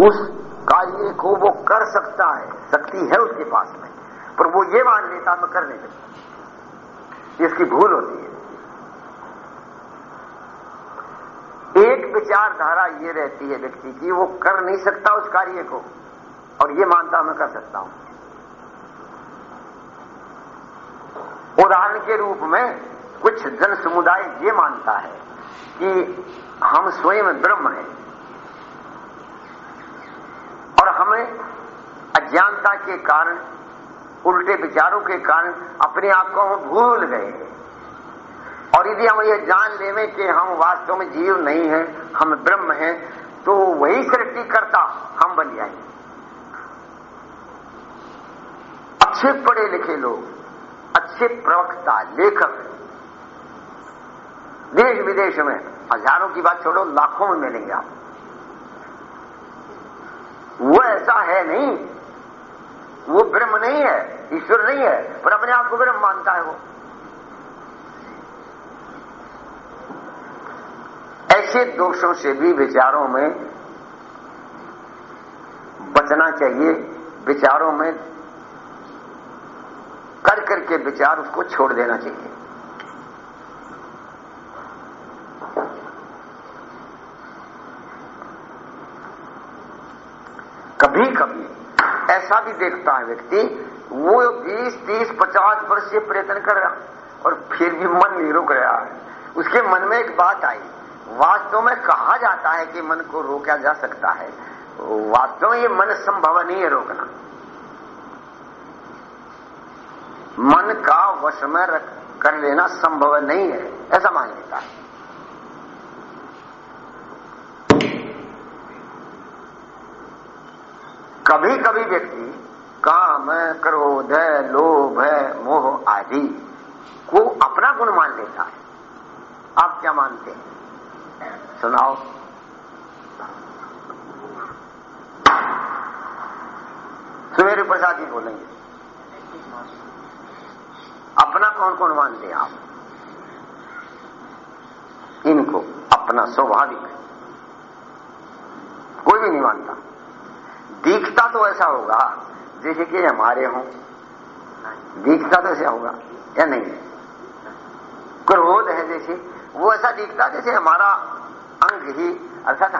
उस कार्य को वो कर सकता है, शक्ति है उसके पास में। पर वो ये मान लेता, मैं कर नहीं सकता इसकी भूल होती है। एक विचारधारा ये रहती है व्यक्ति की, वो कर नहीं सकता उस कार्य को। और ये मानता, मैं कर सकता हूँ। उदाहरण के रूप में कुछ जन समुदाय ये मानता है कि हम स्वयं ब्रह्म हैं। हमें अज्ञानता के कारण, उल्टे विचारों के कारण अपने आप को हम भूल गए और यदि हम ये जान लेवे कि हम वास्तव में जीव नहीं है, हम ब्रह्म हैं तो वही सृष्टि करता हम बन जाएँगे। अच्छे पढ़े लिखे लोग, अच्छे प्रवक्ता, लेखक, देश विदेश में, हज़ारों की बात छोड़ो, लाखों में मिलेंगे आप वो ऐसा है नहीं। वो ब्रह्म नहीं है, ईश्वर नहीं है, पर अपने आप को ब्रह्म मानता है वो। ऐसे दोषों से भी विचारों में बचना चाहिए, विचारों में कर करके विचार उसको छोड़ देना चाहिए। कभी कभी। ऐसा भी देखता है व्यक्ति वो 20, 30, 50 वर्ष से प्रयत्न कर रहा और फिर भी मन नहीं रुक रहा है। उसके मन में एक बात आई वास्तव में कहा जाता है कि मन को रोका जा सकता है। वास्तव में ये मन संभव नहीं है रोकना। मन का वश में रख कर लेना संभव नहीं है। ऐसा मान लेता है कभी कभी व्यक्ति काम क्रोध है लोभ है मोह आदि को अपना गुण मान लेता है। आप क्या मानते हैं? सुनाओ। सुमेरु प्रसाद जी बोलेंगे। अपना कौन कौन मानते हैं आप? इनको अपना स्वाभाविक। कोई भी नहीं मानता। दिखता तो ऐसा होगा जैसे कि हमारे हों। दिखता तो ऐसा होगा, या नहीं? क्रोध है जैसे। वो ऐसा दिखता जैसे हमारा अंग ही, अर्थात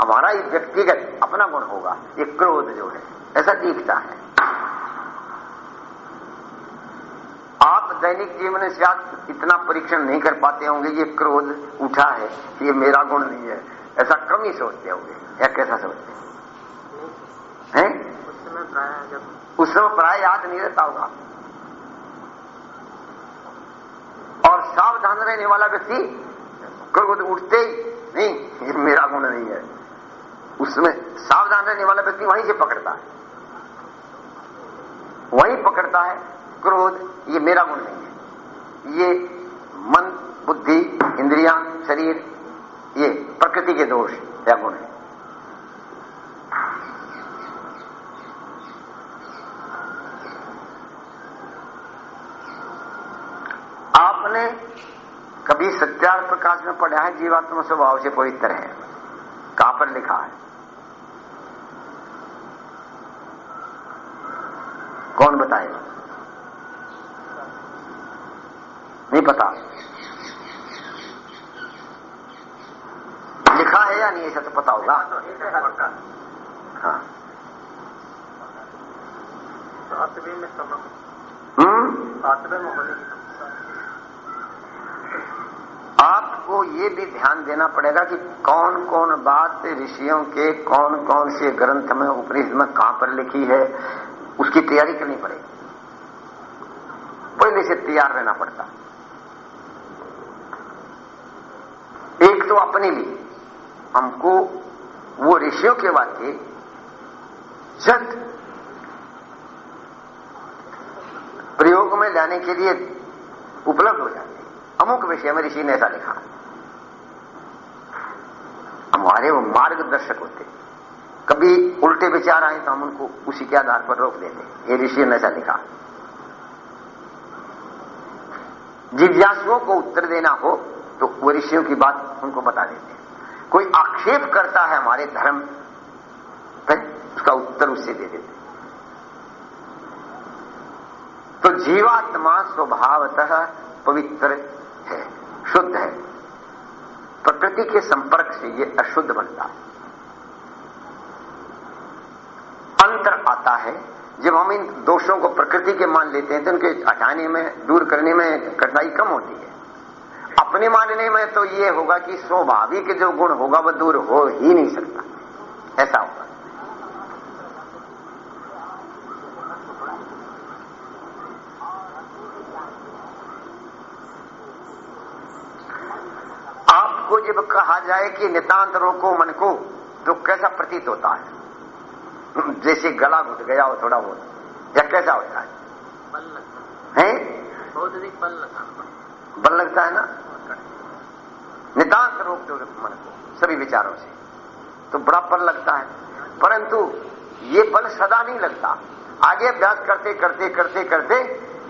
हमारा ही व्यक्तिगत अपना गुण होगा। ये क्रोध जो है, ऐसा दिखता है। आप दैनिक जीवन से आप इतना परीक्षण नहीं कर पाते होंगे, ये क्रोध उठा है ये मेरा गुण नहीं है। ऐसा कम ही सोचते होंगे, या कैसा सोचते हैं? प्राय उस समय प्राय याद नहीं रहता होगा। और सावधान रहने वाला व्यक्ति क्रोध उठते ही नहीं ये मेरा गुण नहीं है। उसमें सावधान रहने वाला व्यक्ति वहीं से पकड़ता है। वहीं पकड़ता है क्रोध ये मेरा गुण नहीं है। ये मन बुद्धि इंद्रियाँ शरीर ये प्रकृति के दोष या गुण है आपने कभी सत्यार प्रकाश में पढ़ा है जीवात्मा स्वभाव से पवित्र है। कहाँ पर लिखा है। कौन बताएगा? नहीं पता। लिखा है या नहीं ऐसा तो पता होगा। हाँ। सातवें में हम्म? सातवें में होने की आपको ये भी ध्यान देना पड़ेगा कि कौन कौन बात ऋषियों के कौन कौन से ग्रंथ में, उपनिषद में कहाँ पर लिखी है, उसकी तैयारी करनी पड़ेगी। पहले से तैयार रहना पड़ता। एक तो अपने लिए। हमको वो ऋषियों के वाक्य जब प्रयोग में लाने के लिए उपलब्ध हो जाते अमुक विषय में ऋषि ने ऐसा लिखा। हमारे वो मार्गदर्शक होते। कभी उल्टे विचार आए तो हम उनको उसी के आधार पर रोक देते। ये ऋषि ने ऐसा लिखा। जिज्ञासुओं को उत्तर देना हो तो वो ऋषियों की बात उनको बता देते। हैं कोई आक्षेप करता है हमारे धर्म उसका उत्तर उससे दे देते। तो जीवात्मा स्वभावतः पवित्र है, शुद्ध है। प्रकृति के संपर्क से ये अशुद्ध बनता है। अंतर आता है। जब हम इन दोषों को प्रकृति के मान लेते हैं तो उनके हटाने में, दूर करने में कठिनाई कम होती है। अपने मानने में तो ये होगा कि स्वाभाविक जो गुण होगा, वह दूर हो ही नहीं सकता। ऐसा होगा आपको जब कहा जाए कि नितांत रोको मन को तो कैसा प्रतीत होता है? जैसे गला घुट गया हो थोड़ा बहुत या कैसा होता है? बल लगता हैं। बहुत अधिक बल लगता बल लगता है ना? नितांत रोक दो मन को सभी विचारों से। तो बड़ा बल लगता है। परंतु ये बल सदा नहीं लगता। आगे अभ्यास करते करते करते करते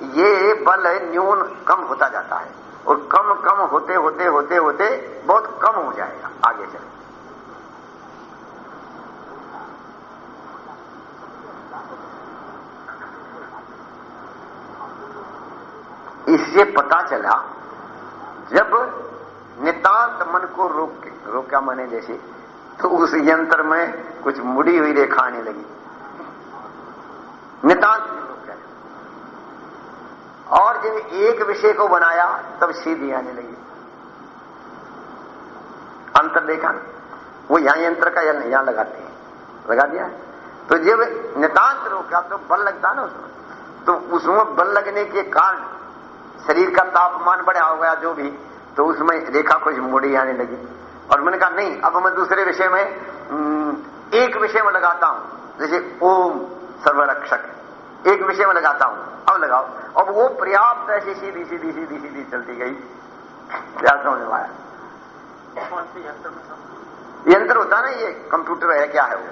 ये बल न्यून कम होता जाता है। और कम कम होते होते होते होते बहुत कम हो जाएगा, आगे चल। इससे पता चला, जब नितांत मन को रोक रोका मैंने जैसे तो उस यंत्र में कुछ मुड़ी हुई रेखा आने लगी। नितांत और जब एक विषय को बनाया, तब सीधी आने लगी। अंतर देखा वो यहाँ यंत्र का या नहीं यहाँ लगाते हैं। लगा दिया? तो जब नितांत रोका तो बल लगता ना उसमें। तो उसमें बल लगने के कारण शरीर का तापमान बढ़ा हो गया, जो भी तो उसमें रेखा कुछ मुड़ी आने लगी। और मैंने कहा, नहीं, अब मैं दूसरे विषय में एक विषय में लगाता हूँ, जैसे ओम सर्वरक्षक एक विषय में लगाता हूँ। अब लगाओ। अब वो पर्याप्त ऐसी सीधी सीधी सीधी सीधी चलती गई। क्या समझ में आया यंत्र होता ना ये कंप्यूटर है क्या है वो?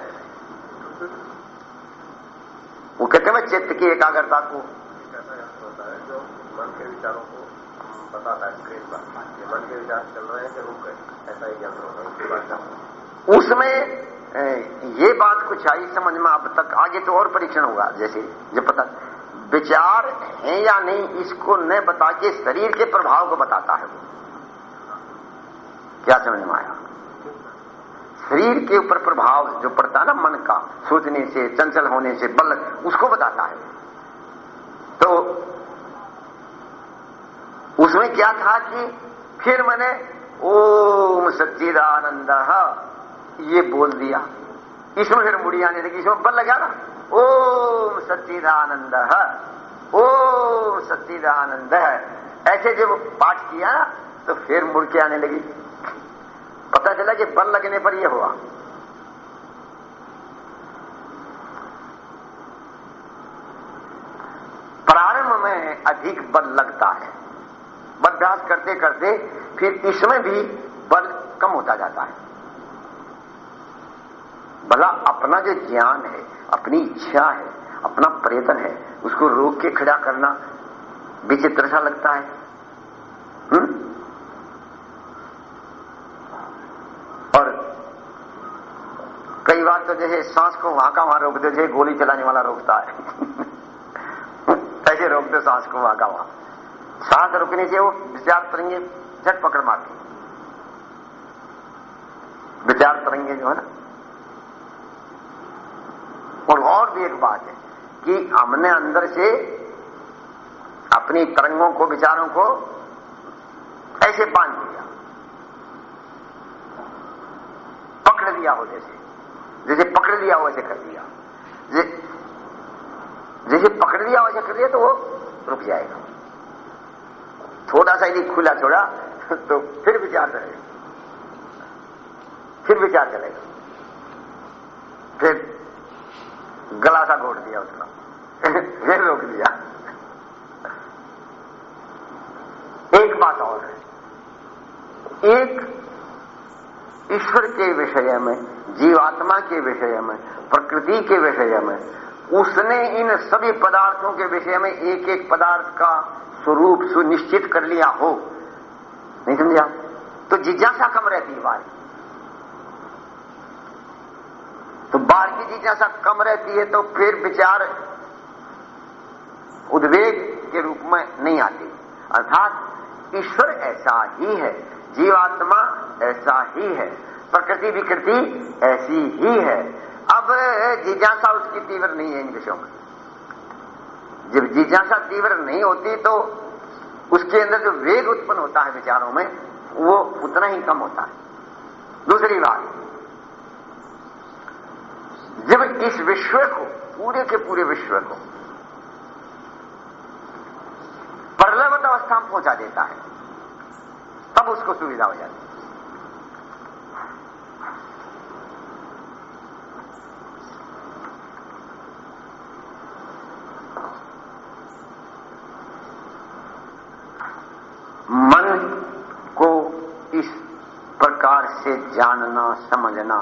वो कहते हैं चित्त की एकाग्रता को। ऐसा यंत्र होता है जो मन के विचारों को बताता है स्क्रीन पर मन के विचार चल रहे हैं कि रुक गए। ऐसा एक यंत्र होता है उसमें ये बात कुछ आई समझ में अब तक। आगे तो और परीक्षण होगा, जैसे जब पता विचार है या नहीं, इसको न बता के शरीर के प्रभाव को बताता है क्या समझ में आया? शरीर के ऊपर प्रभाव जो पड़ता है ना, मन का, सोचने से, चंचल होने से, बल, उसको बताता है। तो उसमें क्या था कि फिर मैंने, ओम सच्चिदानंद ये बोल दिया। इसमें फिर मुड़ी आने लगी इसमें बल लगा ना ओम सच्चिदानंद ओम सच्चिदानंद ऐसे जब पाठ किया ना तो फिर मुड़ के आने लगी। पता चला कि बल लगने पर यह हुआ। प्रारंभ में अधिक बल लगता है। अभ्यास करते करते फिर इसमें भी बल कम होता जाता है। भला अपना जो ज्ञान है, अपनी इच्छा है, अपना प्रयत्न है, उसको रोक के खड़ा करना विचित्र सा लगता है। हुँ? और कई बार तो जैसे सांस को वहाँ का वहाँ रोक दो जैसे गोली चलाने वाला रोकता है। ऐसे रोक दो सांस को वहाँ का वहाँ। सांस रुकने से वो विचार तरंगे झट पकड़ मारती विचार तरंगे जो है ना और और भी एक बात है कि हमने अंदर से अपनी तरंगों को, विचारों को ऐसे बाँध दिया। पकड़ लिया हो जैसे। जैसे पकड़ लिया हो कर दिया। जैसे पकड़ लिया वैसे कर दिया तो वो रुक जाएगा। थोड़ा सा यदि खुला छोड़ा तो फिर विचार करेगा। फिर विचार चलेगा फिर गला सा घोट दिया उसका। फिर रोक दिया। एक बात और है। एक ईश्वर के विषय में, जीवात्मा के विषय में, प्रकृति के विषय में, उसने इन सभी पदार्थों के विषय में एक एक पदार्थ का स्वरूप सुनिश्चित कर लिया हो। नहीं समझा तो जिज्ञासा कम रहती है बात बाहर की जिज्ञासा कम रहती है तो फिर विचार उद्वेग के रूप में नहीं आती। अर्थात ईश्वर ऐसा ही है, जीवात्मा ऐसा ही है, प्रकृति विकृति ऐसी ही है। अब जिज्ञासा उसकी तीव्र नहीं है इन विषयों में। जब जिज्ञासा तीव्र नहीं होती तो उसके अंदर जो वेग उत्पन्न होता है विचारों में, वो उतना ही कम होता है। दूसरी बात जब इस विश्व को, पूरे के पूरे विश्व को, प्रलवत अवस्था में पहुँचा देता है, तब उसको सुविधा हो जाती मन को इस प्रकार से जानना, समझना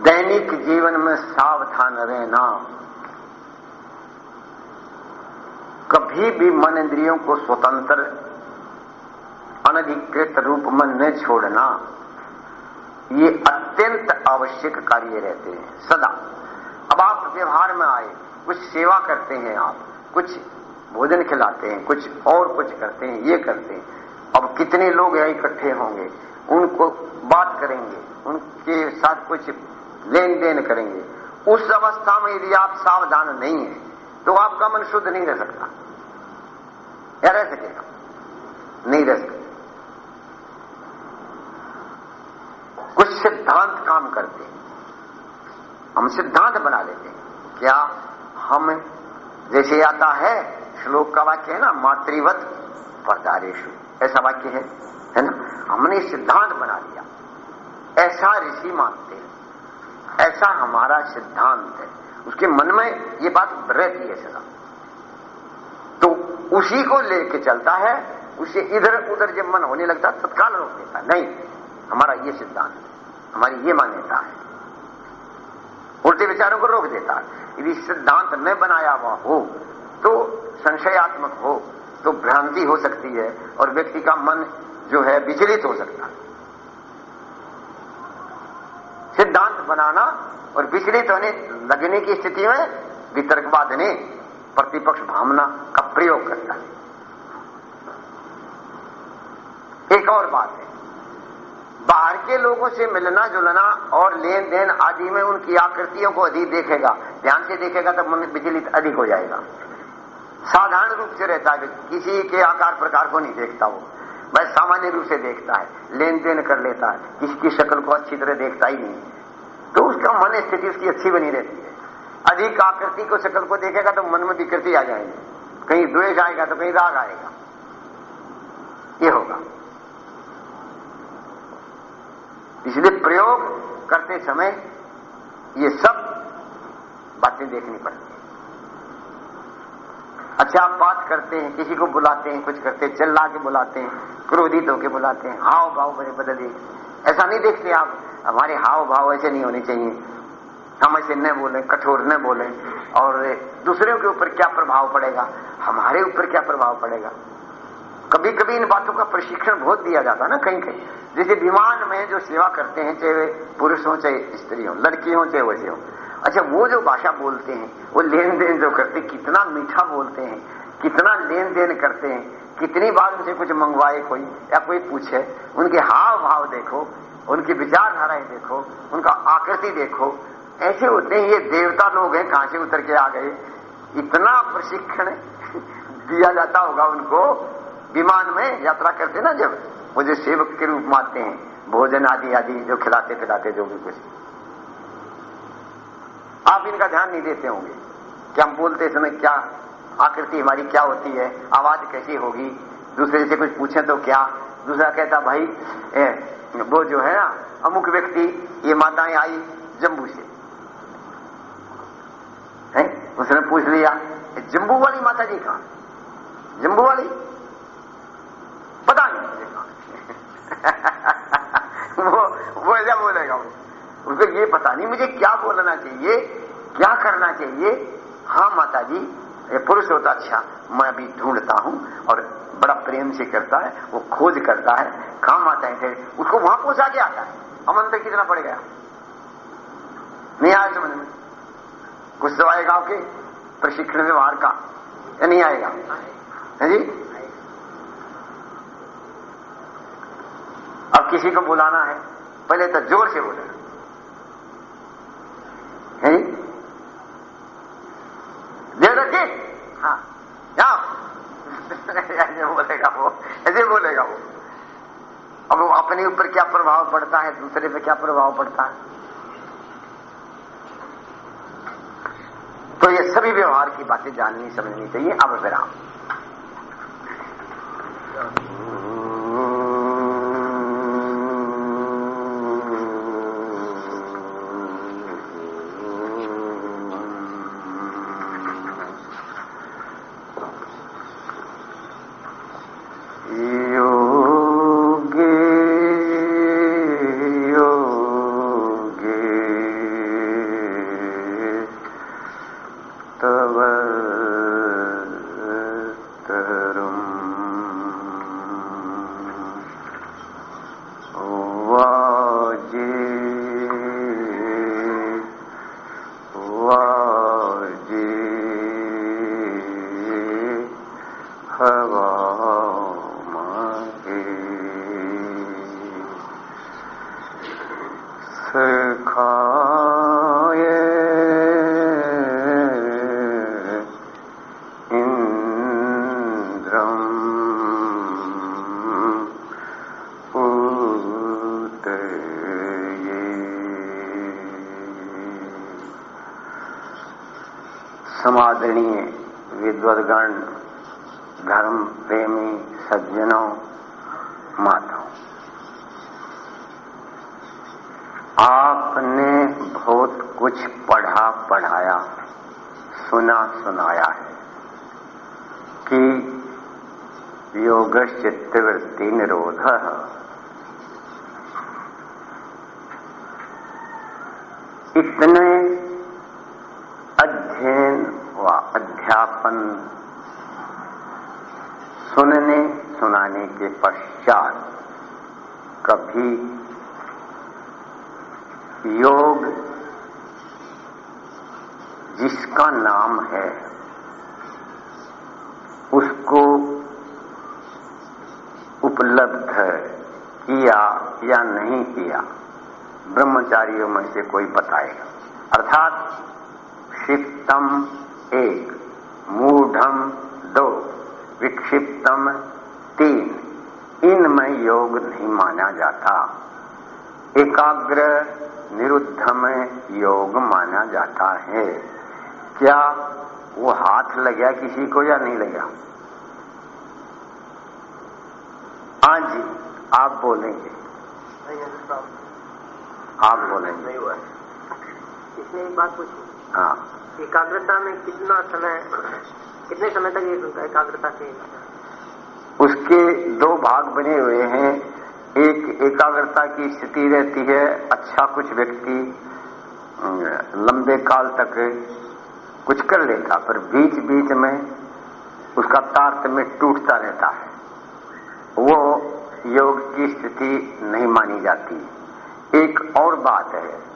दैनिक जीवन में सावधान रहना। कभी भी मन इंद्रियों को स्वतंत्र, अनधिकृत रूप में न छोड़ना, ये अत्यंत आवश्यक कार्य रहते हैं। सदा। अब आप व्यवहार में आए, कुछ सेवा करते हैं आप, कुछ भोजन खिलाते हैं, कुछ और कुछ करते हैं, ये करते हैं। अब कितने लोग यहाँ इकट्ठे होंगे? उनको बात करेंगे, उनके साथ कुछ लेन देन करेंगे। उस अवस्था में यदि आप सावधान नहीं है तो आपका मन शुद्ध नहीं रह सकता। या रह सकेगा नहीं रह सकता कुछ सिद्धांत काम करते हम सिद्धांत बना लेते हैं। क्या हम, जैसे आता है, श्लोक का वाक्य है ना, मातृवत परदारेशु। ऐसा वाक्य है है ना? हमने सिद्धांत बना लिया। ऐसा ऋषि मानते हैं। ऐसा हमारा सिद्धांत है। उसके मन में ये बात रहती है सदा। तो उसी को लेके चलता है, उसे इधर उधर जब मन होने लगता है तत्काल रोक देता नहीं, हमारा ये सिद्धांत है। हमारी ये मान्यता है। उल्टे विचारों को रोक देता है। यदि सिद्धांत न बनाया हुआ हो तो संशयात्मक हो तो भ्रांति हो सकती है और व्यक्ति का मन जो है विचलित हो सकता है। सिद्धांत बनाना और विचलित होने, लगने की स्थिति में वितर्कवाद ने प्रतिपक्ष भावना का प्रयोग करता है। एक और बात है, बाहर के लोगों से मिलना जुलना और लेन देन आदि में उनकी आकृतियों को अधिक देखेगा, ध्यान से देखेगा तब मन विचलित अधिक हो जाएगा। साधारण रूप से रहता है, किसी के आकार प्रकार को नहीं देखता वो। वह सामान्य रूप से देखता है लेन देन कर लेता है, किसी की शक्ल को अच्छी तरह देखता ही नहीं। तो मन स्थिति उसकी अच्छी बनी रहती है। अधिक आकृति को शकल को देखेगा तो मन में विकृति आ जाएगी। कहीं द्वेष आएगा तो कहीं राग आएगा। ये होगा। इसलिए प्रयोग करते समय ये सब बातें देखनी पड़ती अच्छा आप बात करते हैं, किसी को बुलाते हैं, कुछ करते हैं, चिल्ला के बुलाते हैं, क्रोधित होके बुलाते हैं हाव भाव बड़े बदले ऐसा नहीं देखते आप, हमारे हाव भाव ऐसे नहीं होने चाहिए। हम ऐसे न बोले, कठोर न बोले, और दूसरों के ऊपर क्या प्रभाव पड़ेगा? हमारे ऊपर क्या प्रभाव पड़ेगा? कभी कभी इन बातों का प्रशिक्षण बहुत दिया जाता है ना कहीं कहीं जैसे विमान में जो सेवा करते हैं, चाहे वे पुरुष हो, चाहे स्त्री हो, लड़की हो, चाहे वैसे हो। अच्छा वो जो भाषा बोलते हैं, वो लेन देन जो करते कितना मीठा बोलते हैं, कितना लेन देन करते हैं, कितनी बार उनसे कुछ मंगवाए, कोई या कोई पूछे, उनके हाव भाव देखो, उनकी विचारधाराएँ देखो, उनका आकृति देखो, ऐसे होते हैं, ये देवता लोग हैं कहाँ से उतर के आ गए। इतना प्रशिक्षण दिया जाता होगा उनको, विमान में यात्रा करते ना जब, वो जो सेवक के रूप में आते हैं, भोजन आदि आदि जो खिलाते पिलाते जो भी कुछ। आप इनका ध्यान नहीं देते होंगे कि हम बोलते समय क्या आकृति हमारी क्या होती है आवाज़ कैसी होगी दूसरे से कुछ पूछे तो क्या? दूसरा कहता भाई ए, वो जो है ना अमुक व्यक्ति ये माताएँ आई जम्बू से। है? उसने पूछ लिया जम्बू वाली माता जी कहा जम्बू वाली? पता नहीं मुझे वो वो ऐसा बोलेगा वो उसको ये पता नहीं, मुझे क्या बोलना चाहिए, क्या करना चाहिए। हाँ माता जी ये पुरुष होता अच्छा मैं अभी ढूंढता हूँ और बड़ा प्रेम से करता है, वो खोज करता है। काम आता है उसको वहाँ पहुँचा के आता है। अब अंतर कितना पड़ गया। नहीं आया समझ में? कुछ तो आएगा आपके प्रशिक्षण व्यवहार का। या नहीं आएगा? है जी? अब किसी को बुलाना है, पहले तो ज़ोर से बोले है जी दे रखी हाँ जाओ ऐसे बोलेगा वो ऐसे बोलेगा वो अब वो अपने ऊपर क्या पड़ता है, दूसरे पे क्या प्रभाव पड़ता है? तो ये सभी व्यवहार की बातें जाननी, समझनी चाहिए। अब विराम समादरणीय विद्वदगण धर्म प्रेमी सज्जनों माताओं आपने बहुत कुछ पढ़ा पढ़ाया सुना सुनाया है कि योग चित्तवृत्ति निरोध। इतने अध्ययन व अध्यापन, सुनने सुनाने के पश्चात कभी योग, जिसका नाम है उसको उपलब्ध किया या नहीं किया ब्रह्मचारियों में से कोई बताएगा। अर्थात, क्षिप्तम एक, मूढ़म दो, विक्षिप्तम तीन, इनमें योग नहीं माना जाता। एकाग्र निरुद्ध में योग माना जाता है। क्या वो हाथ लगा किसी को या नहीं लगा हाँ जी, आप बोलेंगे। आप बोलेंगे। नहीं हुआ। इसमें एक बात पूछी? हाँ। एकाग्रता में कितना समय कितने समय तक ये एकाग्रता से? उसके दो भाग बने हुए हैं। एक एकाग्रता की स्थिति रहती है अच्छा कुछ व्यक्ति लंबे काल तक कुछ कर लेता पर बीच बीच में उसका तारतम्य टूटता रहता है। वो योग की स्थिति नहीं मानी जाती। एक और बात है।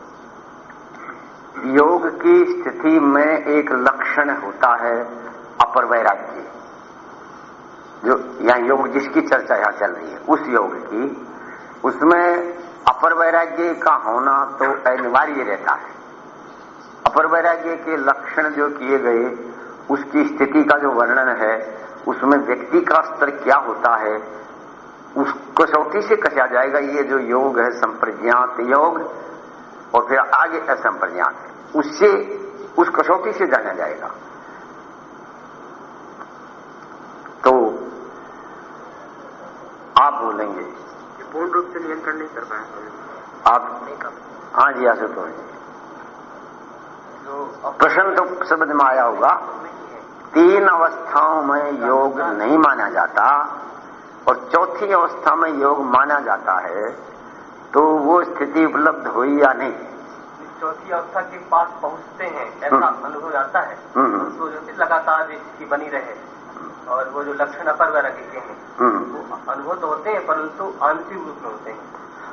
योग की स्थिति में एक लक्षण होता है अपर वैराग्य। जो यहाँ योग जिसकी चर्चा यहाँ चल रही है, उस योग की, उसमें अपर वैराग्य का होना तो अनिवार्य रहता है। अपर वैराग्य के लक्षण जो किए गए, उसकी स्थिति का जो वर्णन है, उसमें व्यक्ति का स्तर क्या होता है उस कसौटी से कसा जाएगा ये जो योग है संप्रज्ञात योग और फिर आगे असंप्रज्ञात। उससे उस कसौटी से जाना जाएगा। तो आप बोलेंगे। पूर्ण रूप से नियंत्रण नहीं कर पाए आप हाँ जी आशुतोष जी प्रश्न तो समझ में आया होगा। तीन अवस्थाओं में योग नहीं माना जाता। और चौथी अवस्था में योग माना जाता है तो वो स्थिति उपलब्ध हुई या नहीं? चौथी अवस्था के पास पहुँचते हैं ऐसा हम्म। अनुभव आता है हम्म। तो जो कि लगातार स्थिति बनी रहे और वो जो लक्षण अपर वैराग्य के हैं वो अनुभव तो होते हैं परंतु आंतरिक रूप में होते हैं।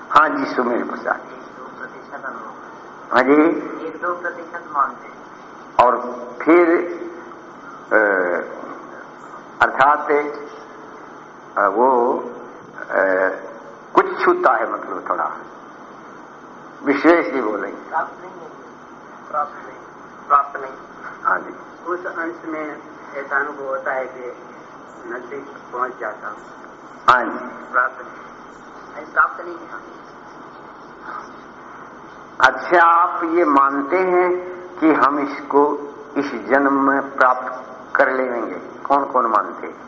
हाँ जी सुमेर प्रसाद। एक दो प्रतिशत अनुभव। हाँ जी। एक दो प्रतिशत मानते हैं। और फिर अर्थात वो अ, कुछ छूता है मतलब थोड़ा। विशेष ही बोलेंगे। प्राप्त नहीं है प्राप्त नहीं। प्राप्त नहीं। हाँ जी। उस अंश में ऐसा अनुभव होता है कि नज़दीक पहुँच जाता हूँ। हाँ जी। प्राप्त नहीं। प्राप्त नहीं है। अच्छा आप ये मानते हैं कि हम इसको इस जन्म में प्राप्त कर लेंगे? कौन कौन मानते हैं?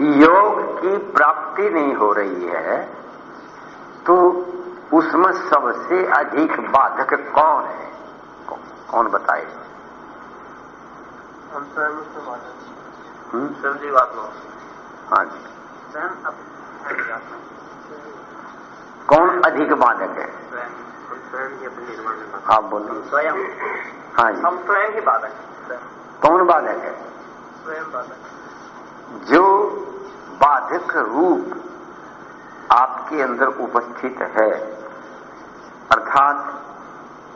योग की प्राप्ति नहीं हो रही है तो उसमें सबसे अधिक बाधक कौन है? कौन बताए? हम स्वयं उसमें बाधक हम्म? स्वयं जीवात्मा हाँ जी। स्वयं कौन अधिक बाधक है? ही आप बोलिए स्वयं। हाँ जी। हम स्वयं ही बाधक हैं। कौन बाधक है? स्वयं बाधक जो बाधक रूप आपके अंदर उपस्थित है। अर्थात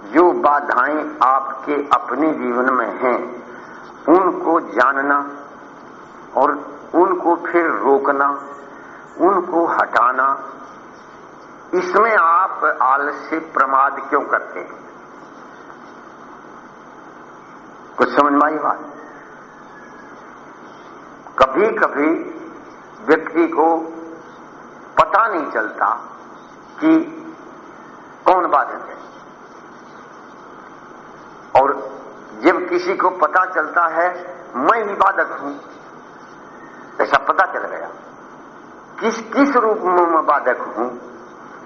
जो बाधाएँ आपके अपने जीवन में हैं, उनको जानना और उनको फिर रोकना, उनको हटाना, इसमें आप आलस्य प्रमाद क्यों करते हैं? कुछ समझ में आई बात? कभी कभी व्यक्ति को पता नहीं चलता कि कौन बाधक है। और जब किसी को पता चलता है, मैं ही बाधक हूँ, ऐसा पता चल गया। किस किस रूप में मैं बाधक हूँ,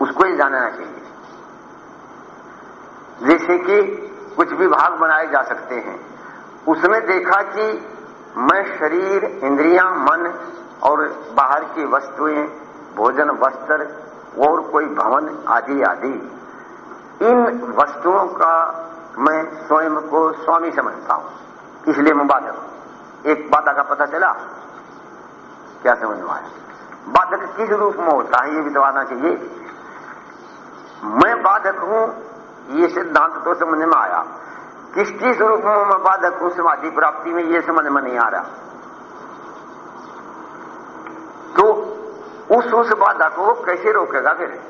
उसको ही जानना चाहिए। जैसे कि कुछ विभाग बनाए जा सकते हैं। उसने देखा कि मैं शरीर, इंद्रियाँ, मन और बाहर की वस्तुएँ, भोजन, वस्त्र और कोई भवन आदि आदि। इन वस्तुओं का मैं स्वयं को स्वामी समझता हूँ। इसलिए मैं बाधक हूँ। एक बाधा का पता चला? क्या समझ में आया? बाधक किस रूप में होता है, ये भी तो चाहिए। मैं बाधक हूँ, ये सिद्धांत तो समझ में आया। किस किस रूप में मैं बाधक हूँ, समाधि प्राप्ति में, ये समझ में नहीं आ रहा तो उस उस बाधा को वो कैसे रोकेगा फिर?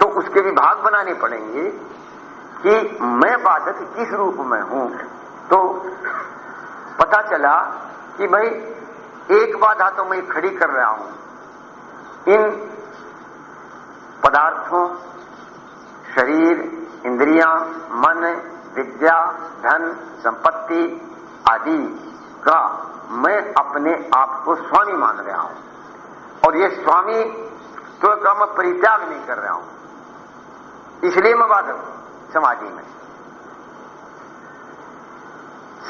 तो उसके भी भाग बनाने पड़ेंगे कि मैं बाधक किस रूप में हूँ? तो पता चला कि भाई, एक बाधा तो मैं खड़ी कर रहा हूँ। इन पदार्थों, शरीर, इंद्रियाँ, मन, विद्या, धन, संपत्ति आदि का मैं अपने आप को स्वामी मान रहा हूँ। और ये स्वामी तो का मैं परित्याग नहीं कर रहा हूँ। इसलिए मैं बाधक समाधि में।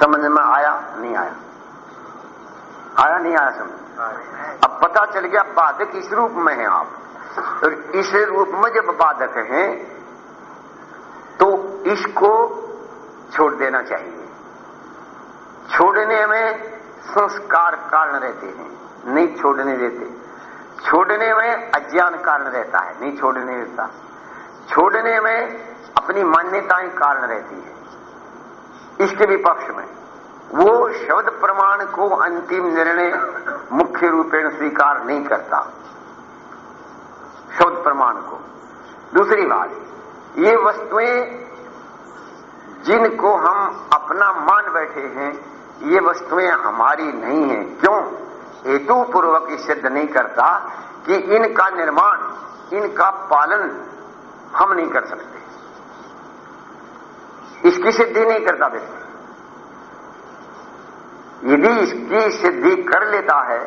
समझ में आया? नहीं आया। आया नहीं आया समझ अब पता चल गया बाधक इस रूप में है आप। और इस रूप में जब बाधक हैं तो इसको छोड़ देना चाहिए। छोड़ने में संस्कार कारण रहते हैं, नहीं छोड़ने देते। छोड़ने में अज्ञान कारण रहता है, नहीं छोड़ने देता। छोड़ने में अपनी मान्यताएँ कारण रहती है। इसके विपक्ष में, वो शब्द प्रमाण को अंतिम निर्णय मुख्य रूपेण स्वीकार नहीं करता। शब्द प्रमाण को। दूसरी बात, ये वस्तुएँ जिनको हम अपना मान बैठे हैं ये वस्तुएँ हमारी नहीं है। क्यों? हेतु पूर्वक सिद्ध नहीं करता कि इनका निर्माण, इनका पालन हम नहीं कर सकते। इसकी सिद्धि नहीं करता व्यक्ति यदि इसकी सिद्धि कर लेता है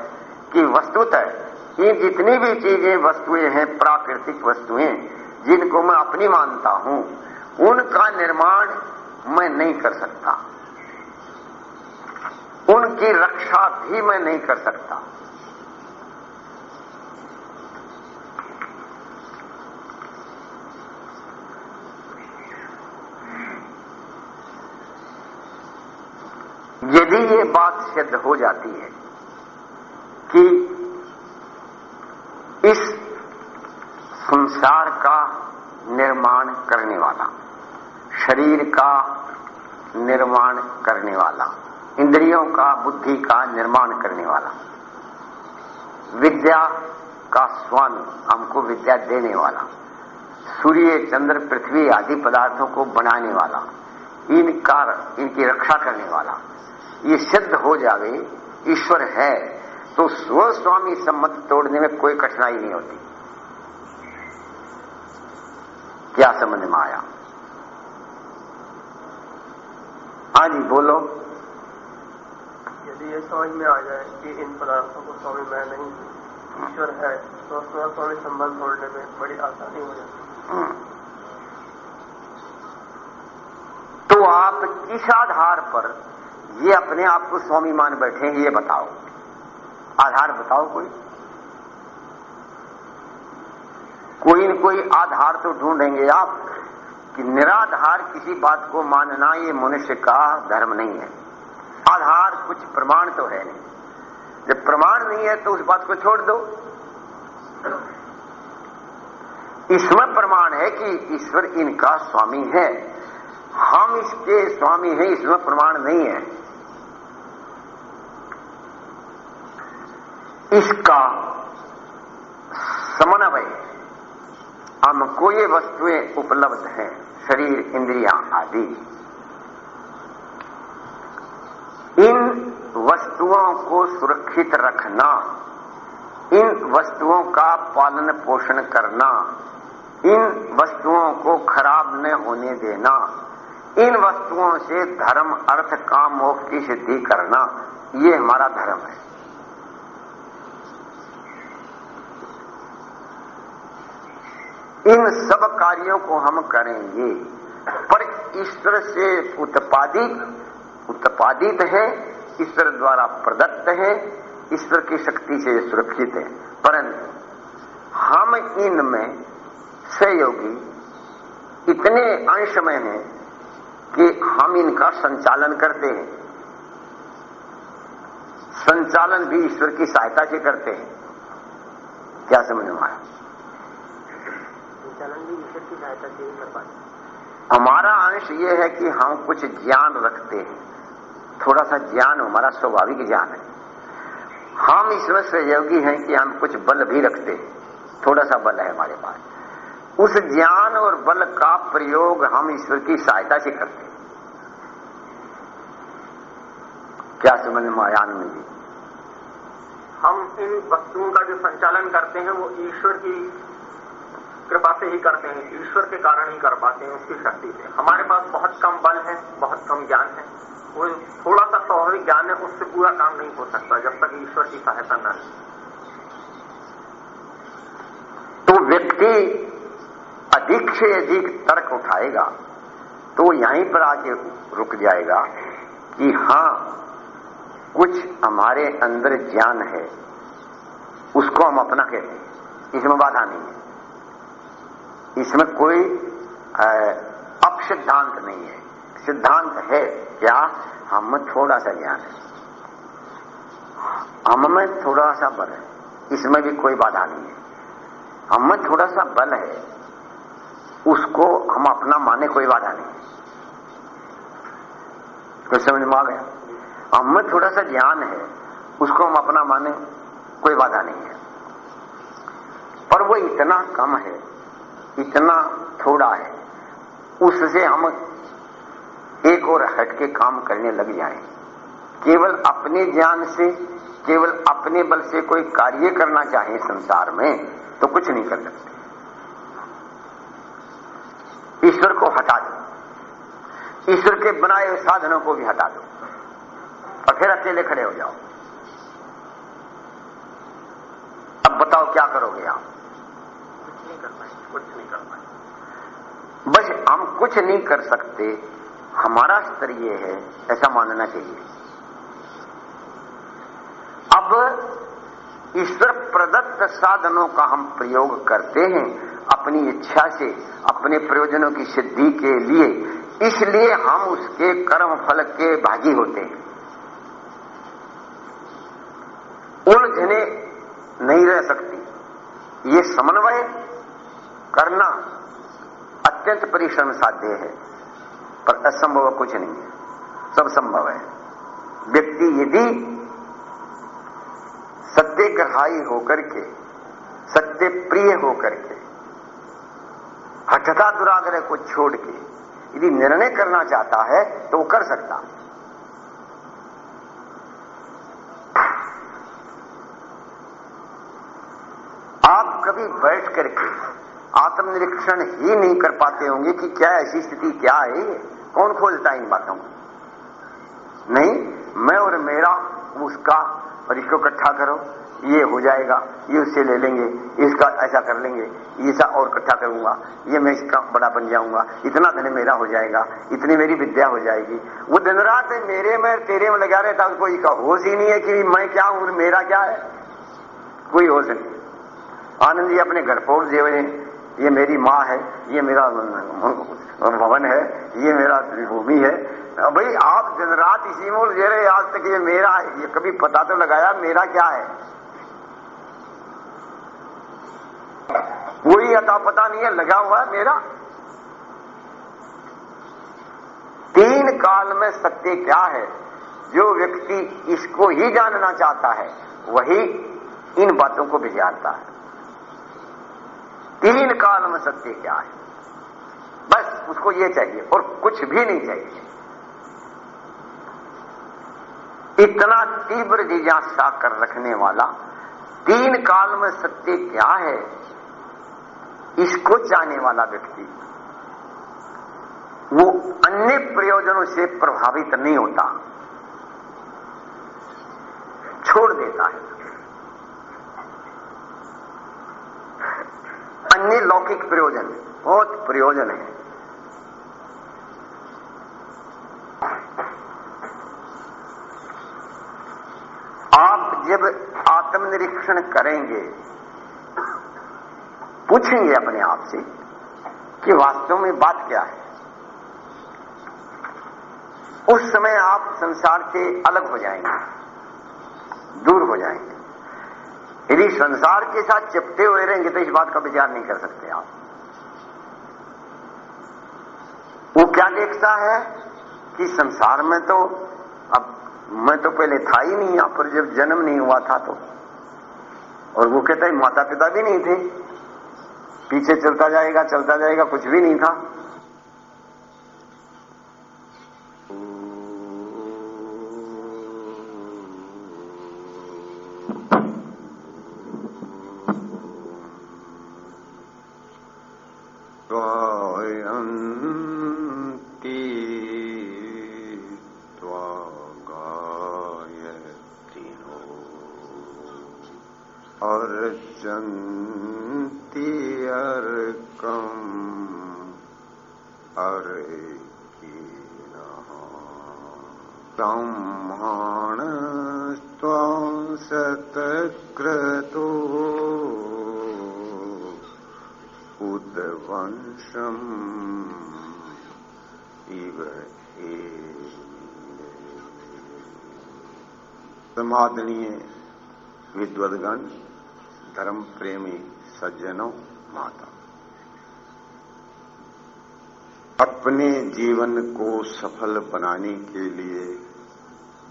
कि वस्तुतः ये जितनी भी चीज़ें, वस्तुएँ हैं, प्राकृतिक वस्तुएँ, जिनको मैं अपनी मानता हूँ, उनका निर्माण मैं नहीं कर सकता। उनकी रक्षा भी मैं नहीं कर सकता। यदि ये बात सिद्ध हो जाती है कि इस संसार का निर्माण करने वाला, शरीर का निर्माण करने वाला इंद्रियों का, बुद्धि का निर्माण करने वाला। विद्या का स्वामी हमको विद्या देने वाला। सूर्य, चंद्र, पृथ्वी आदि पदार्थों को बनाने वाला। इनका इनकी रक्षा करने वाला। ये सिद्ध हो जावे, ईश्वर है तो स्वस्वामी सम्मत तोड़ने में कोई कठिनाई नहीं होती। क्या समझ में आया? हाँ जी, बोलो। यदि ये समझ में आ जाए कि इन पदार्थों को स्वामी मैं नहीं, ईश्वर है तो स्वामी संबंध तोड़ने में बड़ी आसानी हो जाती। तो आप किस आधार पर ये अपने आप को स्वामी मान बैठे ये बताओ। आधार बताओ कोई? कोई न कोई आधार तो ढूंढेंगे आप कि निराधार किसी बात को मानना ये मनुष्य का धर्म नहीं है। आधार कुछ प्रमाण तो है नहीं। जब प्रमाण नहीं है तो उस बात को छोड़ दो। इसमें प्रमाण है कि ईश्वर इनका स्वामी है। हम इसके स्वामी हैं, इसमें प्रमाण नहीं है। इसका समन्वय, हमको ये वस्तुएँ उपलब्ध हैं, शरीर, इंद्रियाँ आदि। इन वस्तुओं को सुरक्षित रखना, इन वस्तुओं का पालन पोषण करना, इन वस्तुओं को खराब न होने देना, इन वस्तुओं से धर्म, अर्थ, काम, मोक्ष की सिद्धि करना, ये हमारा धर्म है। इन सब कार्यों को हम करेंगे, पर ईश्वर से उत्पादित उत्पादित है, ईश्वर द्वारा प्रदत्त है, ईश्वर की शक्ति से सुरक्षित है। परंतु हम इनमें सहयोगी इतने अंश में हैं कि हम इनका संचालन करते हैं। संचालन भी ईश्वर की सहायता से करते हैं। क्या समझ में आया? संचालन भी ईश्वर की सहायता से ही कर पाते हमारा अंश ये है कि हम कुछ ज्ञान रखते हैं। थोड़ा सा ज्ञान हमारा स्वाभाविक ज्ञान है। हम इसमें सहयोगी हैं कि हम कुछ बल भी रखते हैं। थोड़ा सा बल है हमारे पास। उस ज्ञान और बल का प्रयोग हम ईश्वर की सहायता से करते हैं। क्या समझ में आया आनंद जी? हम इन वस्तुओं का जो संचालन करते हैं, वो ईश्वर की कृपा से ही करते हैं, ईश्वर के कारण ही कर पाते हैं उसकी शक्ति से। हमारे पास बहुत कम बल है, बहुत कम ज्ञान है। वो थोड़ा सा स्वाभाविक ज्ञान है, उससे पूरा काम नहीं हो सकता जब तक ईश्वर की सहायता न तो व्यक्ति अधिक से अधिक तर्क उठाएगा तो यहीं पर आके रुक जाएगा कि हाँ, कुछ हमारे अंदर ज्ञान है, उसको हम अपना कहते हैं। इसमें बाधा नहीं है। इसमें कोई अपसिद्धांत नहीं है। सिद्धांत है, क्या? हम में थोड़ा सा ज्ञान है। हम में थोड़ा सा बल है। इसमें भी कोई बाधा नहीं है। हम में थोड़ा सा बल है, उसको हम अपना माने कोई बाधा नहीं कोई समझ में आ गया? हम में थोड़ा सा ज्ञान है, उसको हम अपना माने कोई बाधा नहीं है। पर वो इतना कम है इतना थोड़ा है, उससे हम एक और हट के काम करने लग जाए। केवल अपने ज्ञान से, केवल अपने बल से कोई कार्य करना चाहे संसार में तो कुछ नहीं कर सकते। ईश्वर को हटा दो। ईश्वर के बनाए हुए साधनों को भी हटा दो। और फिर अकेले खड़े हो जाओ। अब बताओ क्या करोगे आप? कुछ नहीं कर पाएँगे। बस हम कुछ नहीं कर सकते, हमारा स्तर ये है, ऐसा मानना चाहिए। अब ईश्वर प्रदत्त साधनों का हम प्रयोग करते हैं, अपनी इच्छा से, अपने प्रयोजनों की सिद्धि के लिए, इसलिए हम उसके कर्म फल के भागी होते हैं। उलझने नहीं रह सकती। ये समन्वय करना अत्यंत परिश्रम साध्य है, पर असंभव कुछ नहीं है। सब संभव है। व्यक्ति यदि सत्यग्रहाई होकर के सत्य प्रिय होकर के हठता दुराग्रह को छोड़ के यदि निर्णय करना चाहता है तो वो कर सकता है। आप कभी बैठ करके आत्मनिरीक्षण ही नहीं कर पाते होंगे कि क्या ऐसी स्थिति, क्या है कौन खोलता है इन बातों को? नहीं, मैं और मेरा, उसका और इसको इकट्ठा करो, ये हो जाएगा, ये उससे ले लेंगे, इसका ऐसा कर लेंगे, ऐसा और इकट्ठा करूँगा, ये मैं इसका बड़ा बन जाऊँगा, इतना धन मेरा हो जाएगा, इतनी मेरी विद्या हो जाएगी। वो दिन रात मेरे में, तेरे में लगा रहता, उसको इसका होश ही नहीं है कि मैं क्या हूँ मेरा क्या है? कोई होश नहीं। आनंद जी अपने घर पहुँच दिए ये मेरी माँ है, ये मेरा भवन है, ये मेरा भूमि है। भाई, आप दिन रात इसी में उलझे रहे आज तक ये मेरा है। ये कभी पता तो लगाया, मेरा क्या है? कोई अता पता नहीं है, लगा हुआ है मेरा। तीन काल में सत्य क्या है, जो व्यक्ति इसको ही जानना चाहता है, वही इन बातों को विचारता है। तीन काल में सत्य क्या है? बस उसको ये चाहिए और कुछ भी नहीं चाहिए। इतना तीव्र जिज्ञासा कर रखने वाला तीन काल में सत्य क्या है, इसको चाहने वाला व्यक्ति वो अन्य प्रयोजनों से प्रभावित नहीं होता। छोड़ देता है अन्य लौकिक प्रयोजन, बहुत प्रयोजन है। आप जब आत्मनिरीक्षण करेंगे, पूछेंगे अपने आप से कि वास्तव में बात क्या है। उस समय आप संसार से अलग हो जाएँगे दूर हो जाएँगे यदि संसार के साथ चिपटे हुए रहेंगे तो इस बात का विचार नहीं कर सकते आप। वो क्या देखता है कि संसार में तो अब मैं तो पहले था ही नहीं यहाँ पर, जब जन्म नहीं हुआ था तो। और वो कहता है माता पिता भी नहीं थे। पीछे चलता जाएगा चलता जाएगा, कुछ भी नहीं था। अपने जीवन को सफल बनाने के लिए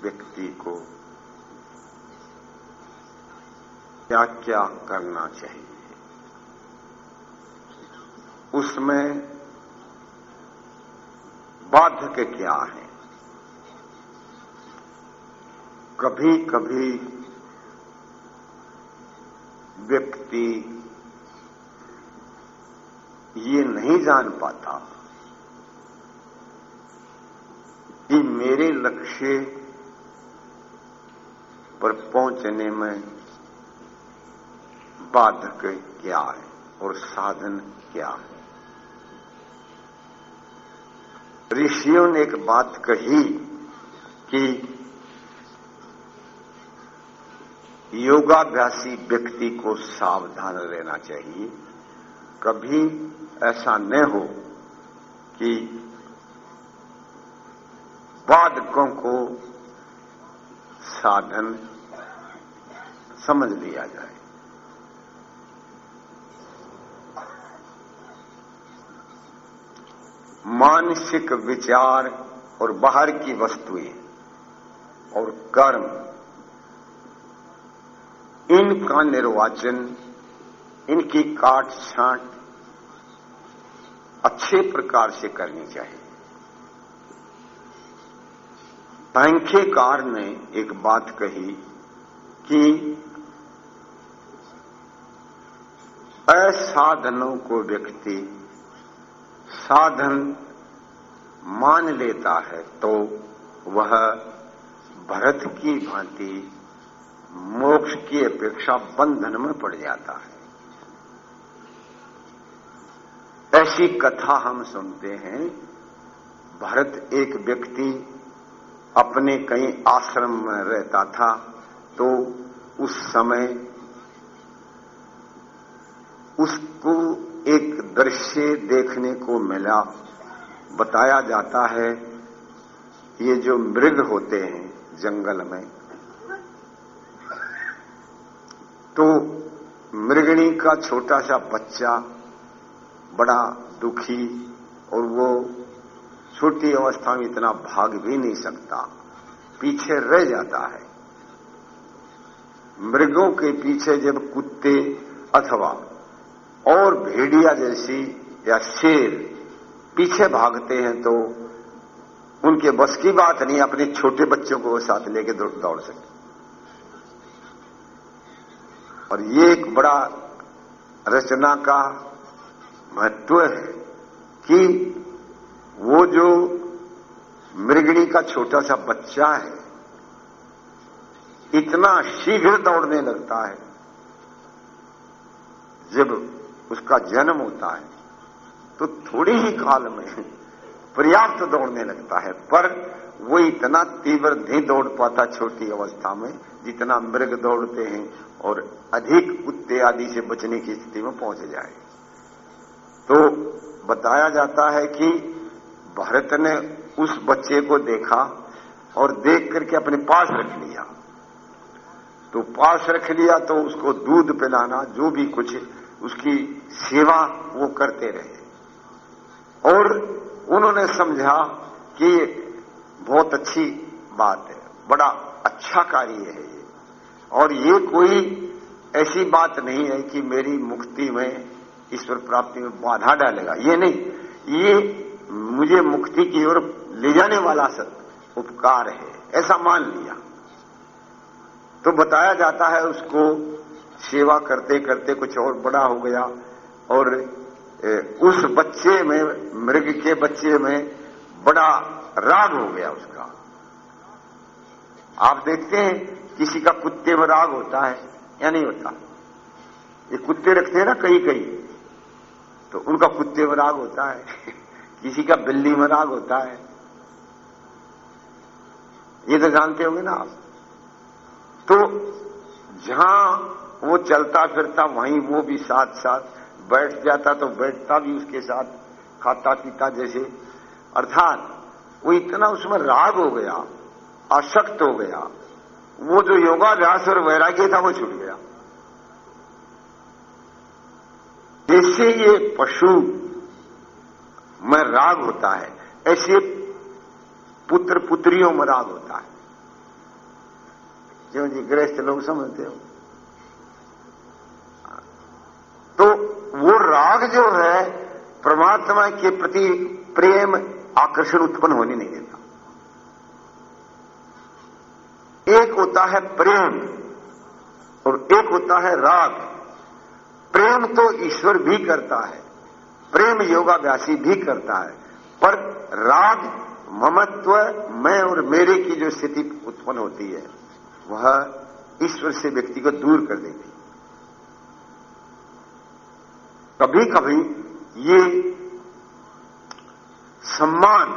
व्यक्ति को क्या क्या करना चाहिए? उसमें बाधक क्या है? कभी कभी व्यक्ति ये नहीं जान पाता कि मेरे लक्ष्य पर पहुँचने में बाधक क्या है और साधन क्या है? ऋषियों ने एक बात कही कि योगाभ्यासी व्यक्ति को सावधान रहना चाहिए। कभी ऐसा न हो कि बाधकों को साधन समझ लिया जाए। मानसिक विचार और बाहर की वस्तुएँ और कर्म, इनका निर्वाचन, इनकी काट छांट अच्छे प्रकार से करनी चाहिए। सांख्यकार ने एक बात कही कि असाधनों को व्यक्ति साधन मान लेता है तो वह भरत की भांति मोक्ष की अपेक्षा बंधन में पड़ जाता है। ऐसी कथा हम सुनते हैं। भरत एक व्यक्ति अपने कहीं आश्रम में रहता था तो उस समय उसको एक दृश्य देखने को मिला। बताया जाता है, ये जो मृग होते हैं जंगल में तो मृगणी का छोटा सा बच्चा बड़ा दुखी और वो छोटी अवस्था में इतना भाग भी नहीं सकता। पीछे रह जाता है। मृगों के पीछे जब कुत्ते अथवा और भेड़िया जैसी या शेर पीछे भागते हैं तो उनके बस की बात नहीं, अपने छोटे बच्चों को साथ लेके दौड़ सकते। और ये एक बड़ा रचना का महत्व है कि वो जो मृगणी का छोटा सा बच्चा है, इतना शीघ्र दौड़ने लगता है, जब उसका जन्म होता है तो थोड़ी ही काल में पर्याप्त दौड़ने लगता है, पर वो इतना तीव्र नहीं दौड़ पाता छोटी अवस्था में, जितना मृग दौड़ते हैं और अधिक कुत्ते आदि से बचने की स्थिति में पहुँच जाए। तो बताया जाता है कि भारत ने उस बच्चे को देखा और देख करके अपने पास रख लिया। तो पास रख लिया तो उसको दूध पिलाना, जो भी कुछ उसकी सेवा वो करते रहे। और उन्होंने समझा कि ये बहुत अच्छी बात है, बड़ा अच्छा कार्य है ये। और ये कोई ऐसी बात नहीं है कि मेरी मुक्ति में ईश्वर प्राप्ति में बाधा डालेगा। ये नहीं, ये मुझे मुक्ति की ओर ले जाने वाला उपकार है। ऐसा मान लिया। तो बताया जाता है उसको सेवा करते करते कुछ और बड़ा हो गया और उस बच्चे में, मृग के बच्चे में बड़ा राग हो गया उसका। आप देखते हैं, किसी का कुत्ते में राग होता है या नहीं होता? ये कुत्ते रखते हैं ना कहीं कहीं तो उनका कुत्ते में राग होता है। किसी का बिल्ली में राग होता है। ये तो जानते होंगे ना आप। तो जहाँ वो चलता फिरता, वहीं वो भी साथ साथ बैठ जाता तो बैठता भी उसके साथ खाता पीता जैसे। अर्थात वो इतना उसमें राग हो गया, आसक्त हो गया। वो जो योगाभ्यास और वैराग्य था, वो छूट गया। जैसे ये पशु में राग होता है। ऐसे पुत्र पुत्रियों में राग होता है। क्यों जी गृहस्थ लोग समझते हो? तो वो राग जो है, परमात्मा के प्रति प्रेम, आकर्षण उत्पन्न होने नहीं देता। एक होता है प्रेम और एक होता है राग। प्रेम तो ईश्वर भी करता है। प्रेम योगाभ्यासी भी करता है। पर राग, ममत्व, मैं और मेरे की जो स्थिति उत्पन्न होती है, वह ईश्वर से व्यक्ति को दूर कर देती कभी कभी ये सम्मान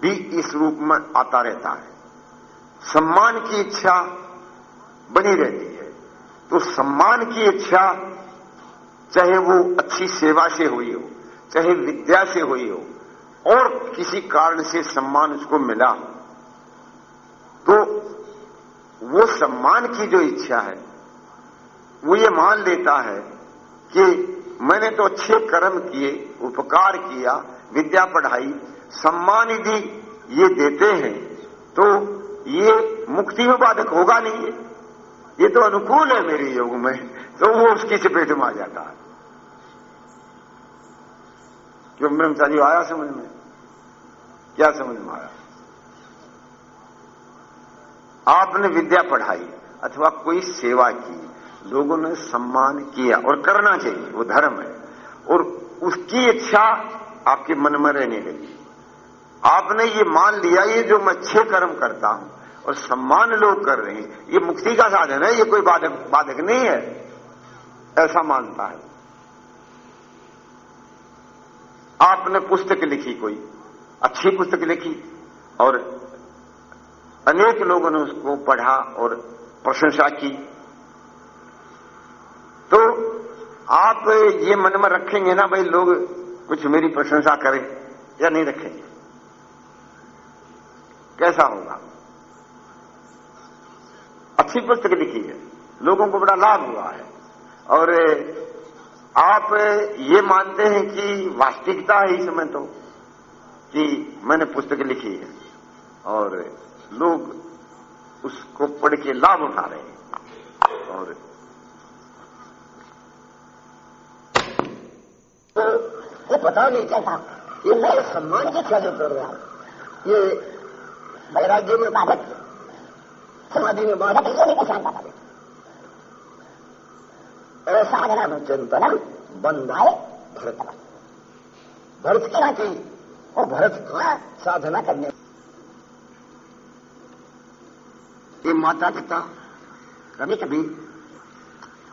भी इस रूप में आता रहता है। सम्मान की इच्छा बनी रहती है। तो सम्मान की इच्छा चाहे वो अच्छी सेवा से हुई हो, चाहे विद्या से हुई हो, और किसी कारण से सम्मान उसको मिला तो वो सम्मान की जो इच्छा है, वो ये मान लेता है कि मैंने तो अच्छे कर्म किए, उपकार किया, विद्या पढ़ाई, सम्मान यदि ये देते हैं तो ये मुक्ति में बाधक होगा नहीं। ये तो अनुकूल है मेरे योग में तो वो उसकी चपेट में आ जाता है। क्यों ब्रह्मचारी आया समझ में? क्या समझ में आया? आपने विद्या पढ़ाई अथवा कोई सेवा की, लोगों ने सम्मान किया और करना चाहिए, वो धर्म है। और उसकी इच्छा आपके मन में रहने लगी। आपने ये मान लिया, ये जो मैं अच्छे कर्म करता हूँ और सम्मान लोग कर रहे हैं, ये मुक्ति का साधन है, ये कोई बाधक बाधक नहीं है। ऐसा मानता है। आपने पुस्तक लिखी कोई, अच्छी पुस्तक लिखी, और अनेक लोगों ने उसको पढ़ा और प्रशंसा की। तो आप ये मन में रखेंगे ना, भाई, लोग कुछ मेरी प्रशंसा करें या नहीं रखेंगे। कैसा होगा? अच्छी पुस्तक लिखी है। लोगों को बड़ा लाभ हुआ है। और आप ये मानते हैं कि वास्तविकता है इसमें तो कि मैंने पुस्तक लिखी है और लोग उसको पढ़ के लाभ उठा रहे हैं। और ये पता नहीं था ये मेरे सम्मान की जो कर रहा ये वैराग्य में बाधक, समाधि में बाधक नहीं पहचानता था साधना चिंतन बंधाए, भरत भरत क्या की और भरत का साधना करने। ये माता पिता कभी कभी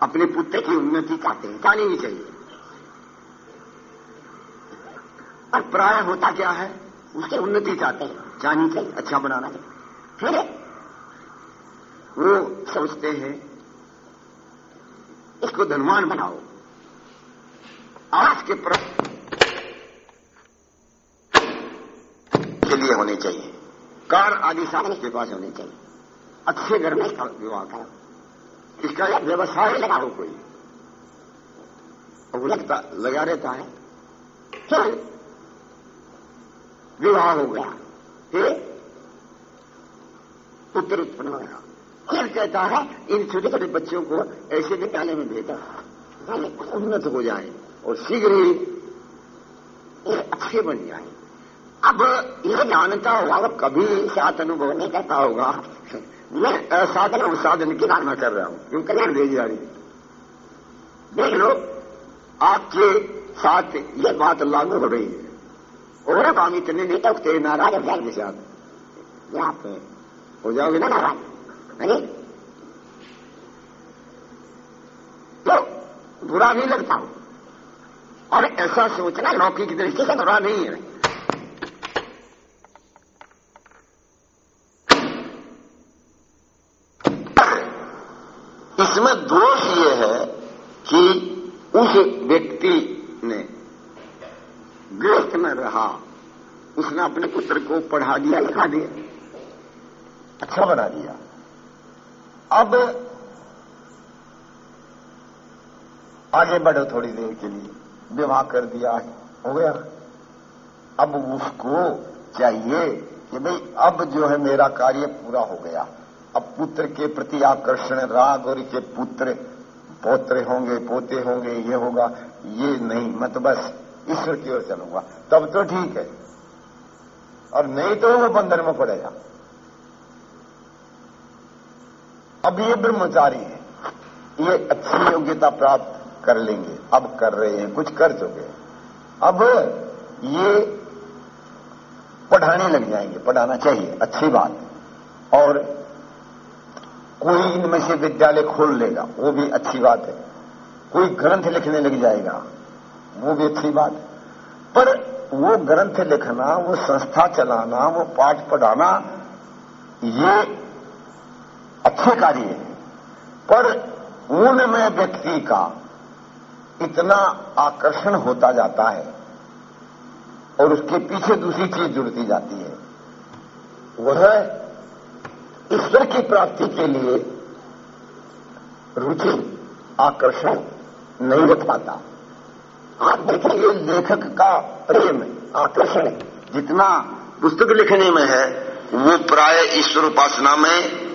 अपने पुत्र की उन्नति चाहते हैं चाहनी नहीं चाहिए। और प्राय होता क्या है, उसकी उन्नति चाहते हैं, जानी चाहिए अच्छा बनाना चाहिए। फिर वो सोचते हैं इसको धनवान बनाओ। आज के प्रश्न के लिए होने चाहिए। कार आदि साधन के पास होने चाहिए। अच्छे घर में विवाह करो इसका एक व्यवसाय लगाओ कोई। और लगता लगा रहता है। फिर विवाह हो गया। फिर पुत्र उत्पन्न हो फिर कहता है, इन छोटे छोटे बच्चों को ऐसे विद्यालय में भेजा उन्नत हो जाए और शीघ्र ही अच्छे बन जाए। अब यह जानता होगा, अब कभी सात अनुभव नहीं कहता होगा। मैं साधन और साधन की धारणा कर रहा हूँ। क्यों कल्याण भेज जा रही देख लो, आपके साथ ये बात लागू हो रही है। और हम इतने नहीं नाराज़ अभ्यास के साथ। हो जाओगे ना नाराज़? अरे तो बुरा नहीं लगता। हूँ और ऐसा सोचना लौकिक दृष्टि से बुरा नहीं है। इसमें दोष ये है कि उस व्यक्ति ने गृहस्थ में रहा। उसने अपने पुत्र को पढ़ा दिया, लिखा दिया। अच्छा बना दिया। अब आगे बढ़ो थोड़ी देर के लिए। विवाह कर दिया हो। गया? अब उसको चाहिए कि भाई, अब जो है मेरा कार्य पूरा हो गया। अब पुत्र के प्रति आकर्षण, राग और के पुत्र, पोत्र होंगे, पोते होंगे, ये होगा, ये नहीं मैं तो बस, ईश्वर की ओर चलूँगा। तब तो ठीक है। और नहीं तो वो बंधन में पड़ेगा। अब ये ब्रह्मचारी है ये अच्छी योग्यता प्राप्त कर लेंगे। अब कर रहे हैं, कुछ कर चुके अब ये पढ़ाने लग जाएँगे, पढ़ाना चाहिए, अच्छी बात। और कोई इनमें से विद्यालय खोल लेगा, वो भी अच्छी बात है। कोई ग्रंथ लिखने लग जाएगा, वो भी अच्छी बात है। पर वो ग्रंथ लिखना, वो संस्था चलाना, वो पाठ पढ़ाना, ये अच्छे कार्य है। पर में व्यक्ति का इतना आकर्षण होता जाता है और उसके पीछे दूसरी चीज़ जुड़ती जाती है। वह ईश्वर की प्राप्ति के लिए रुचि, आकर्षण नहीं रख पाता। आप देखिए, लेखक का प्रेम, आकर्षण जितना पुस्तक लिखने में है, वो प्राय ईश्वर उपासना में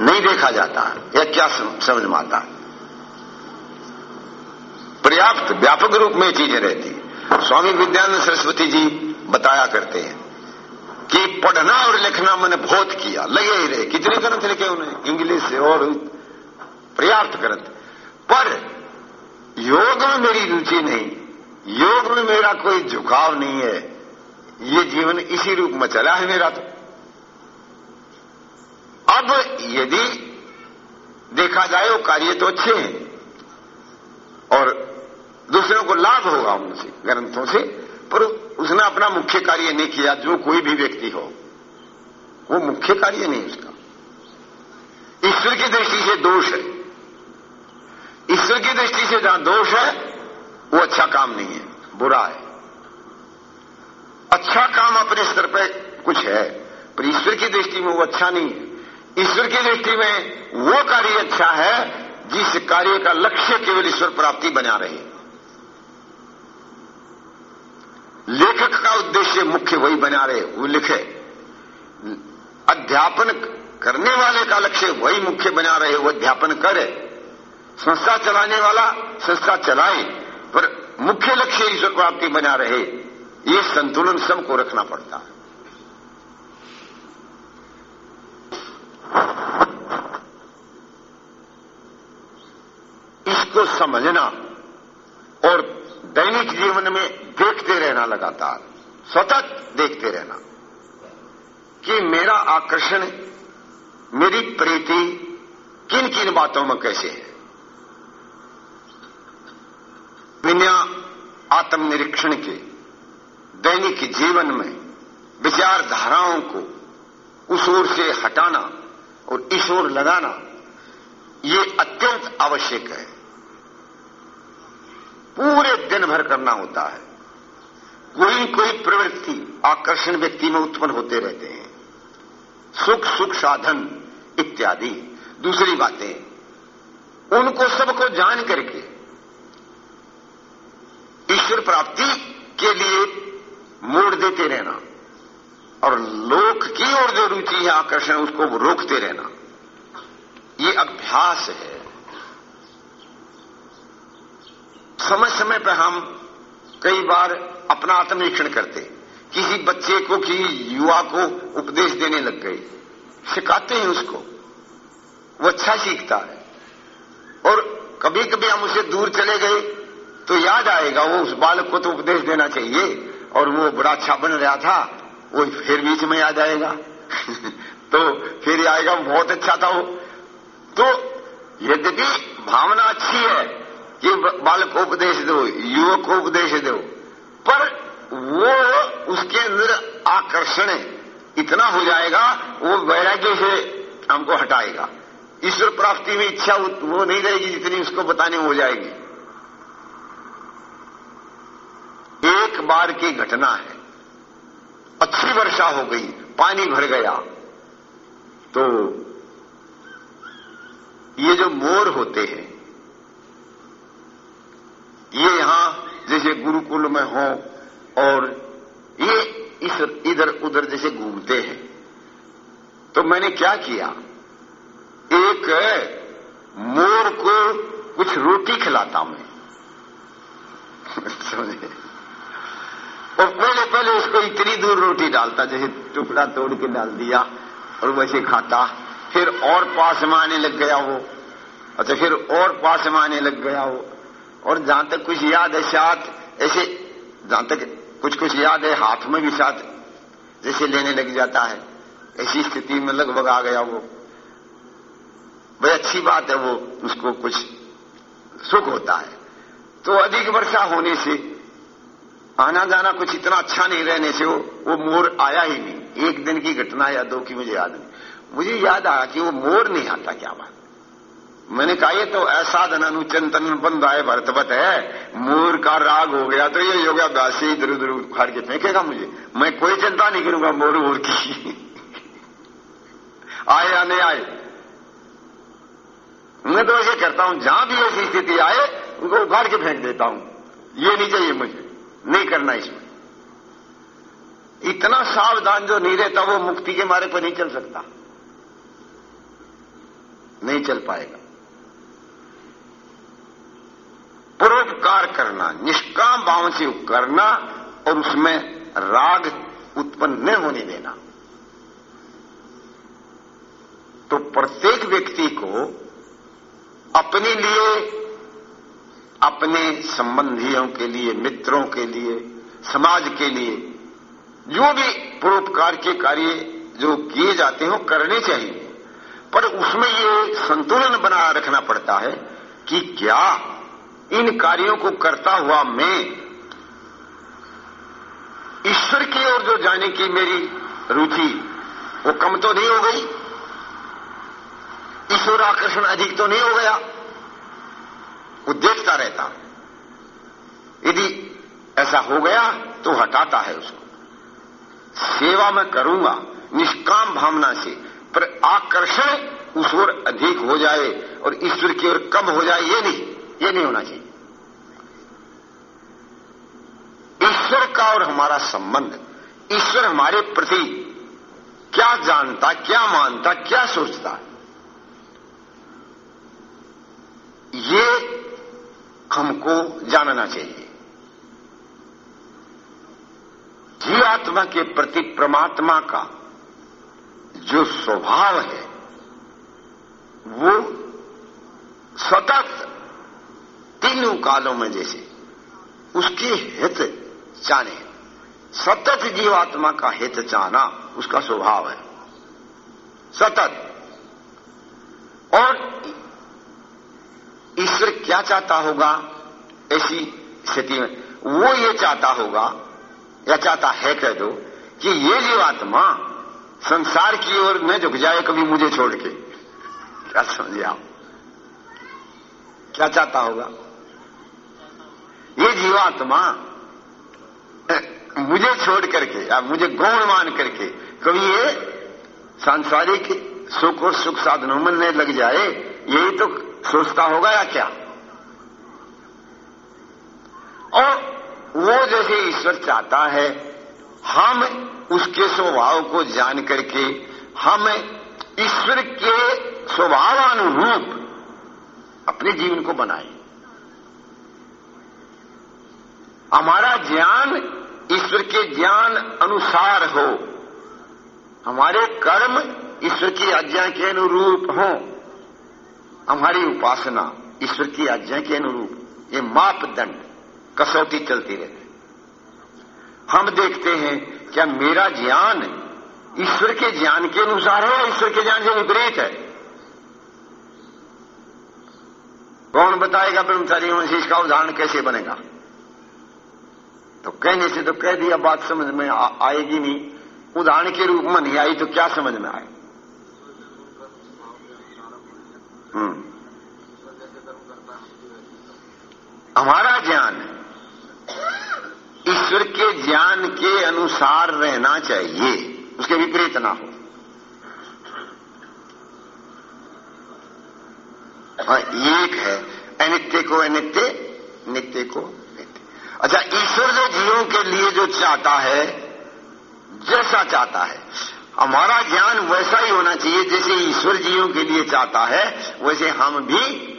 नहीं देखा जाता। या क्या समझ में आता? पर्याप्त, व्यापक रूप में चीज़ें रहती। स्वामी विद्यानंद सरस्वती जी बताया करते हैं कि पढ़ना और लिखना मैंने बहुत किया, लगे ही रहे। कितने ग्रंथ लिखे उन्हें इंग्लिश से और पर्याप्त ग्रंथ। पर योग में मेरी रुचि नहीं। योग में मेरा कोई झुकाव नहीं है। ये जीवन इसी रूप में चला है मेरा तो। अब यदि देखा जाए वो कार्य तो अच्छे हैं। और दूसरों को लाभ होगा उनसे, ग्रंथों से, पर उसने अपना मुख्य कार्य नहीं किया, जो कोई भी व्यक्ति हो। वो मुख्य कार्य नहीं उसका। ईश्वर की दृष्टि से दोष है। ईश्वर की दृष्टि से जहाँ दोष है, वो अच्छा काम नहीं है, बुरा है। अच्छा काम अपने स्तर पर कुछ है, पर ईश्वर की दृष्टि में वो अच्छा नहीं है। ईश्वर की दृष्टि में वो कार्य अच्छा है जिस कार्य का लक्ष्य केवल ईश्वर प्राप्ति बना रहे। लेखक का उद्देश्य मुख्य वही बना रहे, वो लिखे। अध्यापन करने वाले का लक्ष्य वही मुख्य बना रहे, वो अध्यापन करे। संस्था चलाने वाला संस्था चलाए, पर मुख्य लक्ष्य ईश्वर प्राप्ति बना रहे। ये संतुलन सबको रखना पड़ता है। इसको समझना और दैनिक जीवन में देखते रहना लगातार, सतत देखते रहना कि मेरा आकर्षण मेरी प्रीति किन किन बातों में कैसे है। बिना आत्मनिरीक्षण के दैनिक जीवन में विचारधाराओं को उस ओर से हटाना और इस ओर लगाना, ये अत्यंत आवश्यक है। पूरे दिन भर करना होता है। कोई कोई प्रवृत्ति आकर्षण व्यक्ति में उत्पन्न होते रहते हैं। सुख सुख साधन इत्यादि। दूसरी बातें, उनको सबको जान करके, ईश्वर प्राप्ति के लिए मोड़ देते रहना। और लोक की ओर जो रुचि है आकर्षण उसको रोकते रहना। ये अभ्यास है। समय समय पर हम कई बार अपना आत्मनिरीक्षण करते किसी बच्चे को, किसी युवा को उपदेश देने लग गए। सिखाते हैं उसको। वो अच्छा सीखता है। और कभी कभी हम उसे दूर चले गए तो याद आएगा, वो उस बालक को तो उपदेश देना चाहिए। और वो बड़ा अच्छा बन रहा था वो फिर बीच में आ जाएगा तो फिर आएगा, बहुत अच्छा था वो। तो यद्यपि भावना अच्छी है कि बालक को उपदेश दो, युवक को उपदेश दो, पर वो उसके अंदर आकर्षण इतना हो जाएगा, वो वैराग्य से हमको हटाएगा। ईश्वर प्राप्ति में इच्छा वो नहीं रहेगी जितनी उसको बताने हो जाएगी। एक बार की घटना है। अच्छी वर्षा हो गई, पानी भर गया। तो ये जो मोर होते हैं, ये यहाँ जैसे गुरुकुल में हो और ये इस इधर उधर जैसे घूमते हैं तो मैंने क्या किया? एक मोर को कुछ रोटी खिलाता मैं। समझे? और पहले पहले उसको इतनी दूर रोटी डालता, जैसे टुकड़ा तोड़ के डाल दिया और वैसे खाता। फिर और पास में आने लग गया वो। अच्छा फिर और पास में आने लग गया वो। और जहाँ तक कुछ याद है साथ, ऐसे जहाँ तक कुछ कुछ याद है, हाथ में भी साथ जैसे लेने लग जाता है। ऐसी स्थिति में लगभग आ गया वो। भाई अच्छी बात है वो, उसको कुछ सुख होता है। तो अधिक वर्षा होने से आना जाना कुछ इतना अच्छा नहीं रहने से वो वो मोर आया ही नहीं। एक दिन की घटना या दो की मुझे याद नहीं। मुझे याद आया कि वो मोर नहीं आता क्या बात? मैंने कहा, ये तो ऐसा धन चिंतन बंद आए भरतवत है। मोर का राग हो गया तो ये हो गया व्यासी इधर उधर उखाड़ के फेंकेगा मुझे। मैं कोई चिंता नहीं करूँगा मोर मोर की। आए या नहीं आए? मैं तो ऐसे करता हूँ, जहाँ भी ऐसी स्थिति आए, उनको उखाड़ के फेंक देता हूँ। ये नहीं चाहिए मुझे। नहीं करना इसमें इतना सावधान जो नहीं रहता, वो मुक्ति के मारे पर नहीं चल सकता। नहीं चल पाएगा। परोपकार करना, निष्काम भाव से करना और उसमें राग उत्पन्न न होने देना। तो प्रत्येक व्यक्ति को अपने लिए अपने संबंधियों के लिए, मित्रों के लिए, समाज के लिए, जो भी परोपकार के कार्य जो किए जाते हैं, करने चाहिए। पर उसमें ये संतुलन बना रखना पड़ता है कि क्या इन कार्यों को करता हुआ मैं ईश्वर की ओर जो जाने की मेरी रुचि, वो कम तो नहीं हो गई। ईश्वर आकर्षण अधिक तो नहीं हो गया। वो देखता रहता। यदि ऐसा हो गया तो हटाता है उसको। सेवा मैं करूँगा, निष्काम भावना से, पर आकर्षण उस ओर अधिक हो जाए और ईश्वर की ओर कम हो जाए, ये नहीं ये नहीं होना चाहिए। ईश्वर का और हमारा संबंध, ईश्वर हमारे प्रति क्या जानता, क्या मानता, क्या सोचता? ये हमको जानना चाहिए। जीवात्मा के प्रति परमात्मा का जो स्वभाव है, वो सतत तीनों कालों में जैसे उसके हित चाने सतत जीवात्मा का हित चाहना उसका स्वभाव है। सतत। और ईश्वर क्या चाहता होगा? ऐसी स्थिति में वो ये चाहता होगा, या चाहता है कह दो, कि ये जीवात्मा संसार की ओर न झुक जाए कभी मुझे छोड़ के। क्या समझे आप? क्या चाहता होगा? ये जीवात्मा मुझे छोड़ करके, या मुझे गौण मान करके कभी ये सांसारिक सुख और सुख साधनों में न लग जाए, यही तो सोचता होगा या क्या? और वो जैसे ईश्वर चाहता है, हम उसके स्वभाव को जान करके, हम ईश्वर के स्वभावानुरूप अपने जीवन को बनाए। हमारा ज्ञान ईश्वर के ज्ञान अनुसार हो। हमारे कर्म ईश्वर की आज्ञा के अनुरूप हो। हमारी उपासना ईश्वर की आज्ञा के अनुरूप ये मापदंड कसौटी चलती रहती हम देखते हैं क्या मेरा ज्ञान ईश्वर के ज्ञान के अनुसार है या ईश्वर के ज्ञान से विपरीत है? कौन बताएगा ब्रह्मचारी से इसका उदाहरण कैसे बनेगा? तो कहने से तो कह दिया बात समझ में आ, आएगी नहीं। उदाहरण के रूप में नहीं आई तो क्या समझ में आए? हमारा ज्ञान ईश्वर के ज्ञान के अनुसार रहना चाहिए, उसके विपरीत ना हो, एक है, अनित्य को अनित्य, नित्य को नित्य। अच्छा ईश्वर जो जीवों के लिए जो चाहता है, जैसा चाहता है हमारा ज्ञान वैसा ही होना चाहिए जैसे ईश्वर जीवों के लिए चाहता है, वैसे हम भी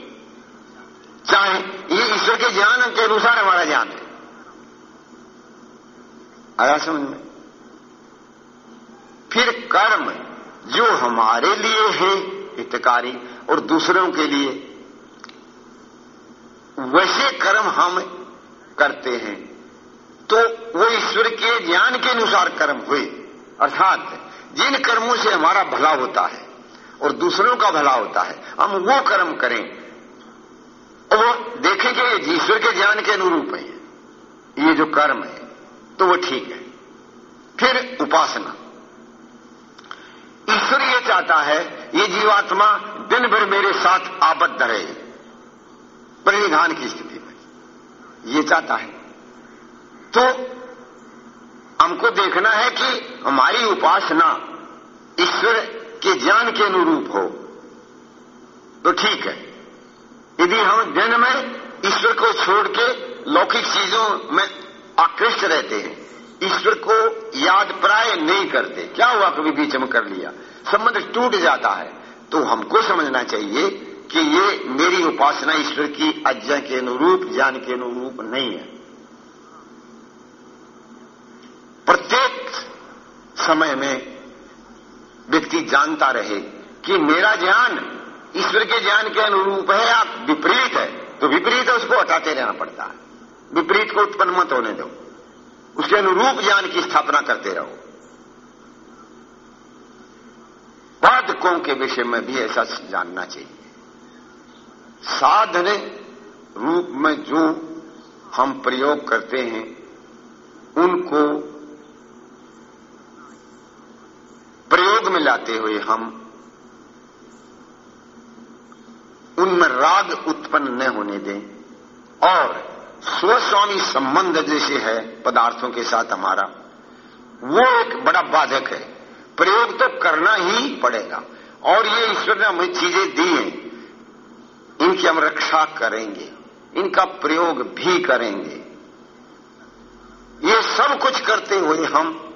चाहें। ये ईश्वर के ज्ञान के अनुसार हमारा ज्ञान है। आया समझ में? फिर कर्म जो हमारे लिए है हितकारी और दूसरों के लिए, वैसे कर्म हम करते हैं। तो वो ईश्वर के ज्ञान के अनुसार कर्म हुए, अर्थात जिन कर्मों से हमारा भला होता है और दूसरों का भला होता है, हम वो कर्म करें। और वो देखेंगे ये ईश्वर के ज्ञान के अनुरूप है। ये जो कर्म है तो वो ठीक है। फिर उपासना। ईश्वर ये चाहता है, ये जीवात्मा दिन भर मेरे साथ आबद्ध रहे। परिधान की स्थिति में। ये चाहता है। तो हमको देखना है कि हमारी उपासना ईश्वर के ज्ञान के अनुरूप हो। तो ठीक है। यदि हम दिन में ईश्वर को छोड़ के लौकिक चीज़ों में आकृष्ट रहते हैं, ईश्वर को याद प्राय नहीं करते, क्या हुआ कभी बीच में कर लिया? संबंध टूट जाता है। तो हमको समझना चाहिए कि ये मेरी उपासना ईश्वर की आज्ञा के अनुरूप, ज्ञान के अनुरूप नहीं है। प्रत्येक समय में व्यक्ति जानता रहे कि मेरा ज्ञान ईश्वर के ज्ञान के अनुरूप है या विपरीत है तो विपरीत है, उसको हटाते रहना पड़ता है। विपरीत को उत्पन्न मत होने दो। उसके अनुरूप ज्ञान की स्थापना करते रहो। वादकों के विषय में भी ऐसा जानना चाहिए। साधन रूप में जो हम प्रयोग करते हैं, उनको प्रयोग में लाते हुए हम, उनमें राग उत्पन्न न होने दें। और स्वस्वामी संबंध जैसे है पदार्थों के साथ हमारा, वो एक बड़ा बाधक है। प्रयोग तो करना ही पड़ेगा। और ये ईश्वर ने हमें चीज़ें दी हैं। इनकी हम रक्षा करेंगे। इनका प्रयोग भी करेंगे। ये सब कुछ करते हुए हम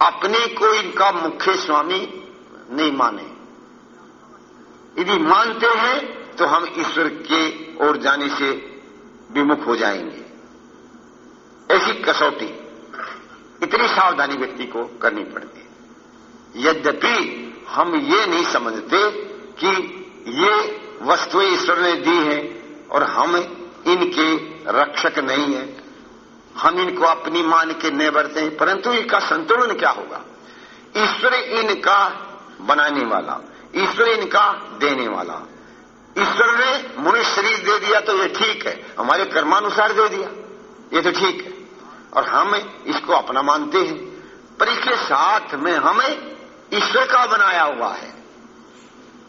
अपने को इनका मुख्य स्वामी नहीं माने। यदि मानते हैं तो हम ईश्वर के ओर जाने से विमुख हो जाएँगे। ऐसी कसौटी, इतनी सावधानी व्यक्ति को करनी पड़ती यद्यपि हम ये नहीं समझते कि ये वस्तुएँ ईश्वर ने दी हैं और हम इनके रक्षक नहीं है हम इनको अपनी मान के न बरते हैं, परंतु इनका संतुलन क्या होगा? ईश्वर इनका बनाने वाला, ईश्वर इनका देने वाला। ईश्वर ने मनुष्य शरीर दे दिया तो ये ठीक है, हमारे कर्मानुसार दे दिया, ये तो ठीक है। और हम इसको अपना मानते हैं, पर इसके साथ में हमें ईश्वर का बनाया हुआ है।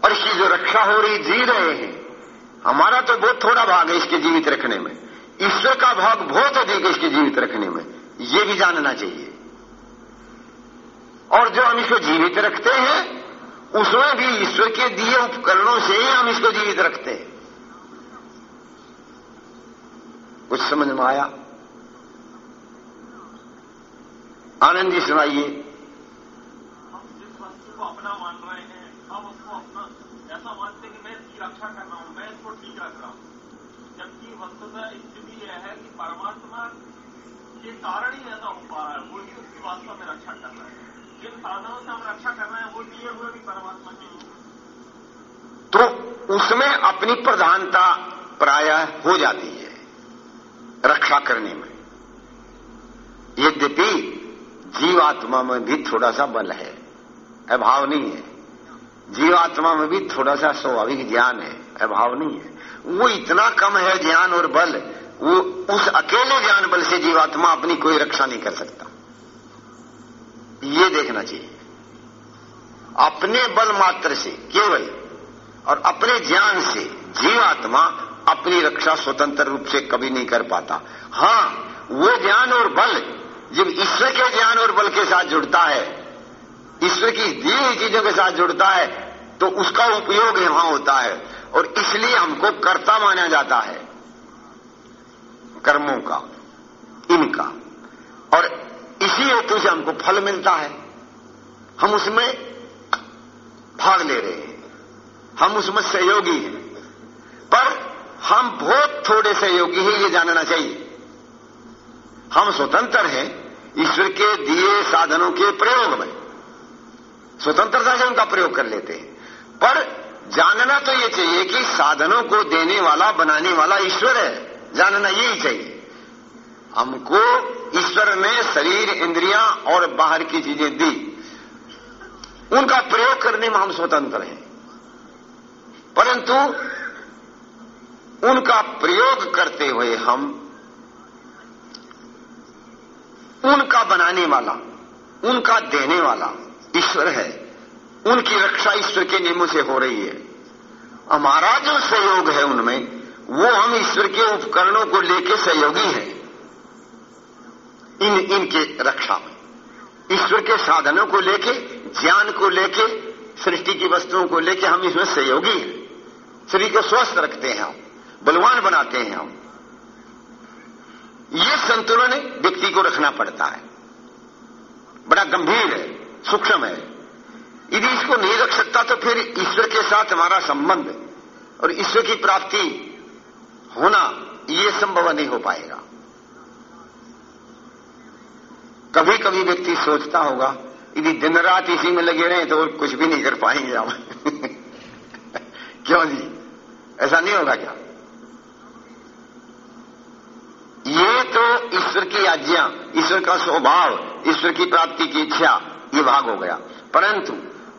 और इसकी जो रक्षा हो रही, जी रहे हैं, हमारा तो बहुत थोड़ा भाग है इसके जीवित रखने में। ईश्वर का भाग बहुत अधिक इसके जीवित रखने में। ये भी जानना चाहिए। और जो हम इसको जीवित रखते हैं, उसमें भी ईश्वर के दिए उपकरणों से ही हम इसको जीवित रखते हैं। कुछ समझ में आया? आनंद जी, सुनाइए। अपना मान रहे हैं, हम उसको अपना, ऐसा मानते हैं कि मैं इसकी रक्षा कर रहा हूँ, मैं इसको ठीक रख रहा हूँ। जबकि वस्तुतः स्थिति यह है कि परमात्मा के कारण ही ऐसा हो पा रहा है, वो ही उसकी वास्तव में रक्षा कर रहा है। जिन साधनों से हम रक्षा कर रहे हैं, वो दिए हुए भी परमात्मा के तो उसमें अपनी प्रधानता प्राय हो जाती है रक्षा करने में। यद्यपि जीवात्मा में भी थोड़ा सा बल है, अभाव नहीं है। जीवात्मा में भी थोड़ा सा स्वाभाविक ज्ञान है, अभाव नहीं है। वो इतना कम है ज्ञान और बल, वो उस अकेले ज्ञान बल से जीवात्मा अपनी कोई रक्षा नहीं कर सकता। ये देखना चाहिए। अपने बल मात्र से, केवल, और अपने ज्ञान से जीवात्मा अपनी रक्षा स्वतंत्र रूप से कभी नहीं कर पाता। हाँ, वो ज्ञान और बल, जब ईश्वर के ज्ञान और बल के साथ जुड़ता है ईश्वर की दी हुई चीज़ों के साथ जुड़ता है तो उसका उपयोग यहाँ होता है, और इसलिए हमको कर्ता माना जाता है। कर्मों का, इनका। और इसी हेतु से हमको फल मिलता है। हम उसमें भाग ले रहे हैं। हम उसमें सहयोगी हैं। पर हम बहुत थोड़े सहयोगी हैं, ये जानना चाहिए। हम स्वतंत्र हैं, ईश्वर के दिए साधनों के प्रयोग में। स्वतंत्रता से उनका प्रयोग कर लेते हैं। पर जानना तो ये चाहिए कि साधनों को देने वाला, बनाने वाला ईश्वर है। जानना यही चाहिए। हमको ईश्वर ने शरीर, इंद्रियाँ और बाहर की चीज़ें दी। उनका प्रयोग करने में हम स्वतंत्र हैं। परंतु उनका प्रयोग करते हुए हम उनका बनाने वाला, उनका देने वाला ईश्वर है। उनकी रक्षा ईश्वर के नियमों से हो रही है। हमारा जो सहयोग है उनमें, वो हम ईश्वर के उपकरणों को लेके सहयोगी हैं। इन, इनके रक्षा में। ईश्वर के साधनों को लेके, ज्ञान को लेके, सृष्टि की वस्तुओं को लेके हम इसमें सहयोगी हैं। शरीर को स्वस्थ रखते हैं हम, बलवान बनाते हैं हम। ये संतुलन व्यक्ति को रखना पड़ता है। बड़ा गंभीर है। सूक्ष्म है। यदि इसको नहीं रख सकता तो फिर ईश्वर के साथ हमारा संबंध और ईश्वर की प्राप्ति होना ये संभव नहीं हो पाएगा। कभी कभी व्यक्ति सोचता होगा, यदि दिन रात इसी में लगे रहे तो कुछ भी नहीं कर पाएँगे हम। क्यों जी? ऐसा नहीं होगा क्या? ये तो ईश्वर की आज्ञा, ईश्वर का स्वभाव, ईश्वर की प्राप्ति की इच्छा ये भाग हो गया। परंतु,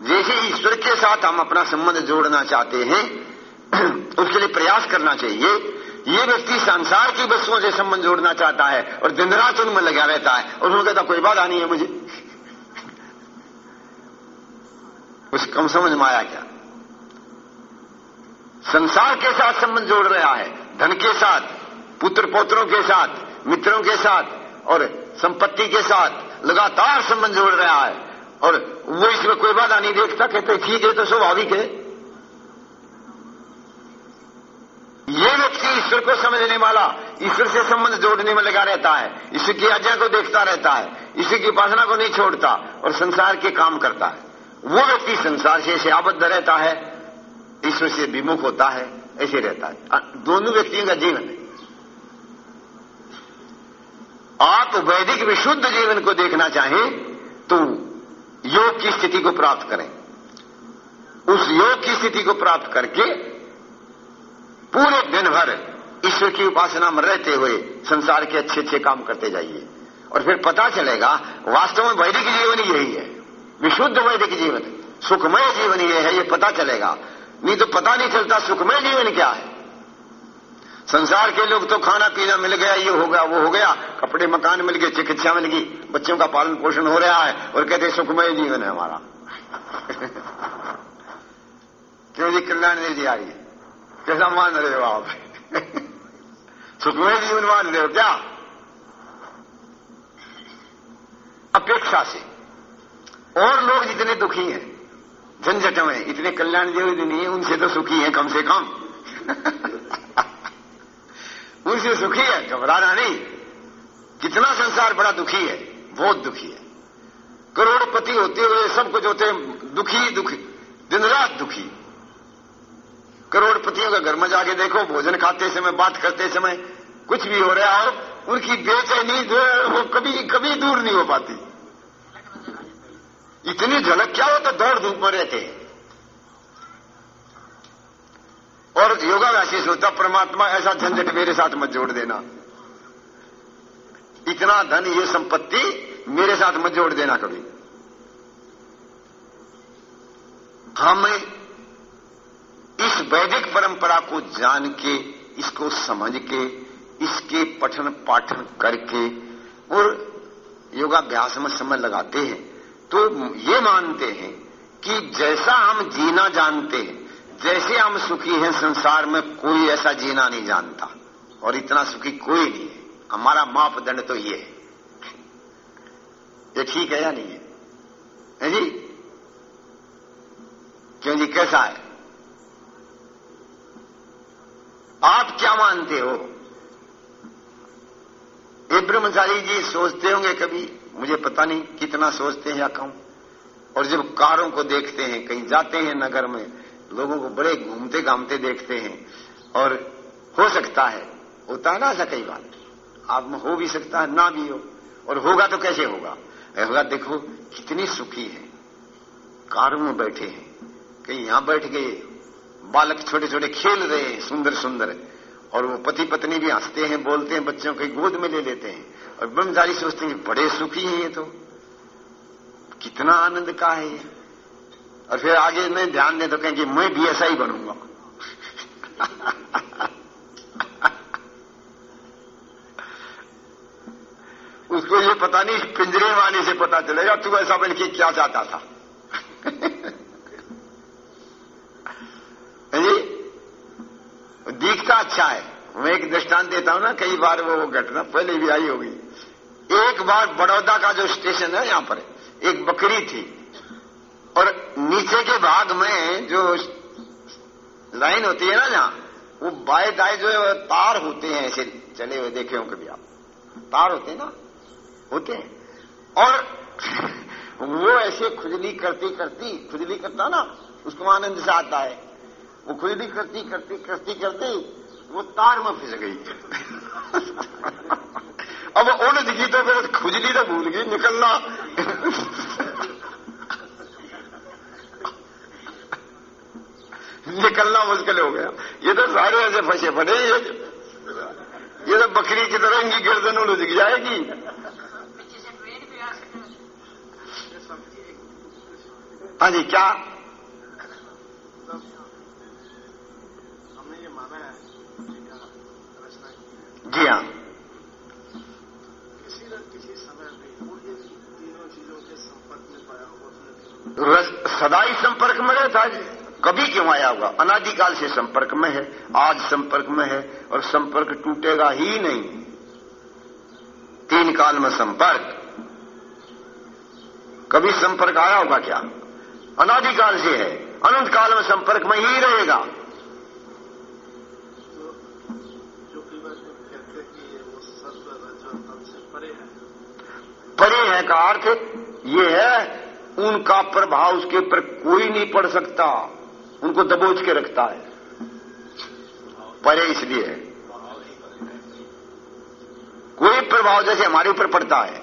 जैसे ईश्वर के साथ हम अपना संबंध जोड़ना चाहते हैं, उसके लिए प्रयास करना चाहिए। ये व्यक्ति संसार की वस्तुओं से संबंध जोड़ना चाहता है और दिन रात उनमें लगा रहता है और उन्होंने कहता कोई बात आनी है मुझे। कुछ कम समझ में आया क्या? संसार के साथ संबंध जोड़ रहा है, धन के साथ पुत्र पोत्रों के साथ, मित्रों के साथ और संपत्ति के साथ लगातार संबंध जोड़ रहा है। और वो इसमें कोई बाधा नहीं देखता, कहते, ठीक है तो स्वाभाविक है। ये व्यक्ति ईश्वर को समझने वाला, ईश्वर से संबंध जोड़ने में लगा रहता है, ईश्वर की आज्ञा को देखता रहता है, ईश्वर की उपासना को नहीं छोड़ता और संसार के काम करता है। वो व्यक्ति संसार से ऐसे आबद्ध रहता है, ईश्वर से विमुख होता है, ऐसे रहता है। दोनों व्यक्तियों का जीवन है। आप वैदिक विशुद्ध जीवन को देखना चाहें तो योग की स्थिति को प्राप्त करें। उस योग की स्थिति को प्राप्त करके पूरे दिन भर ईश्वर की उपासना में रहते हुए संसार के अच्छे अच्छे काम करते जाइए। और फिर पता चलेगा, वास्तव में वैदिक जीवन यही है। विशुद्ध वैदिक जीवन, सुखमय जीवन यह है, ये पता चलेगा। नहीं तो पता नहीं चलता सुखमय जीवन क्या है। संसार के लोग तो खाना पीना मिल गया, ये हो गया, वो हो गया, कपड़े, मकान मिल गए, चिकित्सा मिल गई, बच्चों का पालन पोषण हो रहा है और कहते सुखमय जीवन है हमारा। क्यों जी कल्याण नहीं जी आ रही कैसा मान रहे हो आप? सुखमय जीवन मान रहे हो क्या? अपेक्षा से। और लोग जितने दुखी हैं, झंझट में, इतने कल्याण जीवन नहीं है, उनसे तो सुखी है कम से कम। उनसे सुखी है, घबराना नहीं। कितना संसार बड़ा दुखी है, बहुत दुखी है। करोड़पति होते हुए सब कुछ होते दुखी दुखी दिन रात दुखी। करोड़पतियों का घर में जाके देखो, भोजन खाते समय, बात करते समय, कुछ भी हो रहा हो उनकी बेचैनी जो है, वो कभी कभी दूर नहीं हो पाती। इतनी झलक, क्या हो तो दौड़ धूप में रहते हैं। और योगा योगाभ्यासी सोचता परमात्मा ऐसा झंझट मेरे साथ मत जोड़ देना। इतना धन, ये संपत्ति मेरे साथ मत जोड़ देना कभी। हम इस वैदिक परंपरा को जान के, इसको समझ के, इसके पठन पाठन करके और योगाभ्यास में समय लगाते हैं तो ये मानते हैं कि जैसा हम जीना जानते हैं जैसे हम सुखी हैं संसार में कोई ऐसा जीना नहीं जानता। और इतना सुखी कोई नहीं है। हमारा मापदंड तो ये है। ये ठीक है या नहीं है, है जी? क्यों जी कैसा है? आप क्या मानते हो? ये ब्रह्मचारी जी सोचते होंगे कभी मुझे पता नहीं कितना सोचते हैं या कम। और जब कारों को देखते हैं कहीं जाते हैं नगर में लोगों को बड़े घूमते घामते देखते हैं और हो सकता है, होता है ना ऐसा कई बार। आप हो भी सकता है, ना भी हो। और होगा तो कैसे होगा? होगा, देखो, कितनी सुखी है। कारों में बैठे हैं। कहीं यहाँ बैठ गए, बालक छोटे छोटे खेल रहे हैं सुंदर सुंदर और वो पति पत्नी भी हँसते हैं, बोलते हैं, बच्चों को गोद में ले लेते हैं। और ब्रह्मचारी सोचते हैं बड़े सुखी हैं ये तो। कितना आनंद का है ये। और फिर आगे में ध्यान दें तो कहें कि मैं भी ऐसा ही बनूँगा। उसको ये पता नहीं पिंजरे वाले से पता चलेगा, तू ऐसा बन के क्या चाहता था। जी? दीखता अच्छा है। मैं एक दृष्टांत देता हूँ ना, कई बार वो घटना पहले भी आई होगी। एक बार बड़ौदा का जो स्टेशन है, यहाँ पर एक बकरी थी। और नीचे के भाग में जो लाइन होती है ना जहाँ, वो बाय दाए जो है तार होते हैं, ऐसे चले हुए देखे हो कभी आप। तार होते हैं ना? होते हैं। और वो ऐसे खुजली करती करती, खुजली करता ना, उसको आनंद से आता है। वो खुजली करती करती करती करती वो तार में फिस गई। अब उड़ दिखी तो फिर खुजली तो भूल गई, निकलना। निकलना मुश्किल हो गया। ये तो सारे ऐसे फंसे पड़े ये ये तो बकरी की तरह इनकी गर्दन दिख जाएगी। हाँ जी, क्या? माना है जी हाँ। किसी न किसी समय संपर्क में सदा ही संपर्क में रहता है कभी क्यों आया होगा? अनादिकाल से संपर्क में है, आज संपर्क में है, और संपर्क टूटेगा ही नहीं। तीन काल में संपर्क। कभी संपर्क आया होगा क्या? अनादिकाल से है, अनंत काल में संपर्क में ही रहेगा। परे है का अर्थ ये है, उनका प्रभाव उसके ऊपर कोई नहीं पड़ सकता। उनको दबोच के रखता है। परे इसलिए। है कोई प्रभाव जैसे हमारे ऊपर पड़ता है।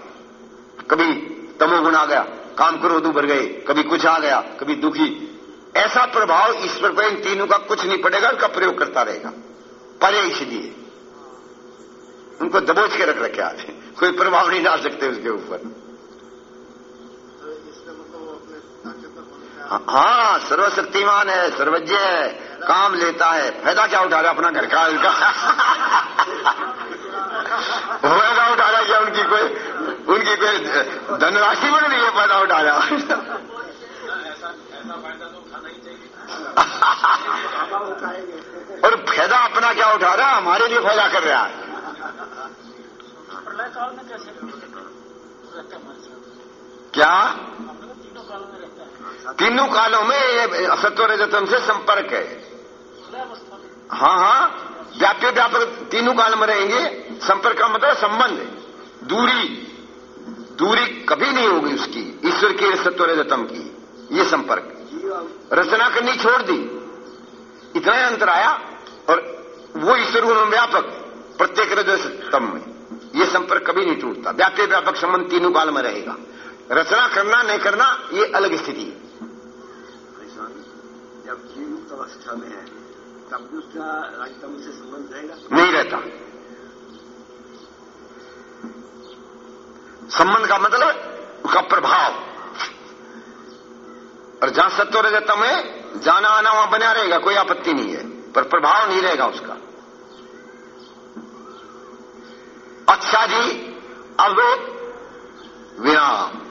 कभी तमोगुण आ गया, काम क्रोध उभर गए, कभी कुछ आ गया, कभी दुखी। ऐसा प्रभाव ईश्वर पर इन तीनों का कुछ नहीं पड़ेगा, उनका प्रयोग करता रहेगा। परे इसलिए। उनको दबोच के रख रखे है। कोई प्रभाव नहीं डाल सकते उसके ऊपर तो इसका मतलब वो अपने ताकतवर होने का हाँ सर्वशक्तिमान है, सर्वज्ञ है, काम लेता है। फ़ायदा क्या उठा रहा अपना घर का? उनका फ़ायदा उठा रहा क्या उनकी कोई उनकी कोई धनराशि बन रही है फ़ायदा उठा रहा और फ़ायदा अपना क्या उठा रहा हमारे लिए फ़ायदा कर रहा है। में क्या हम लोग तीनों कालों में रहता है तीनों कालों में ये असत्व रजतम से संपर्क है। हाँ हाँ व्याप्य व्यापक तीनों काल में रहेंगे। संपर्क का मतलब संबंध दूरी दूरी कभी नहीं होगी उसकी, ईश्वर की सत्व रजतम की, ये संपर्क। रचना करनी छोड़ दी। इतना अंतर आया और वो ईश्वर गुण व्यापक, प्रत्येक रजतम में। ये संपर्क कभी नहीं टूटता। व्याप्य व्यापक संबंध तीनों काल में रहेगा। रचना करना, नहीं करना, ये अलग स्थिति है। जब जीवित अवस्था में है, तब भी उसका राजतम से संबंध रहेगा? नहीं रहता। संबंध का मतलब उसका प्रभाव। और जहाँ सत्व रजतम है जाना आना वहाँ बना रहेगा, कोई आपत्ति नहीं है, पर प्रभाव नहीं रहेगा उसका। अच्छा जी, अब विराम।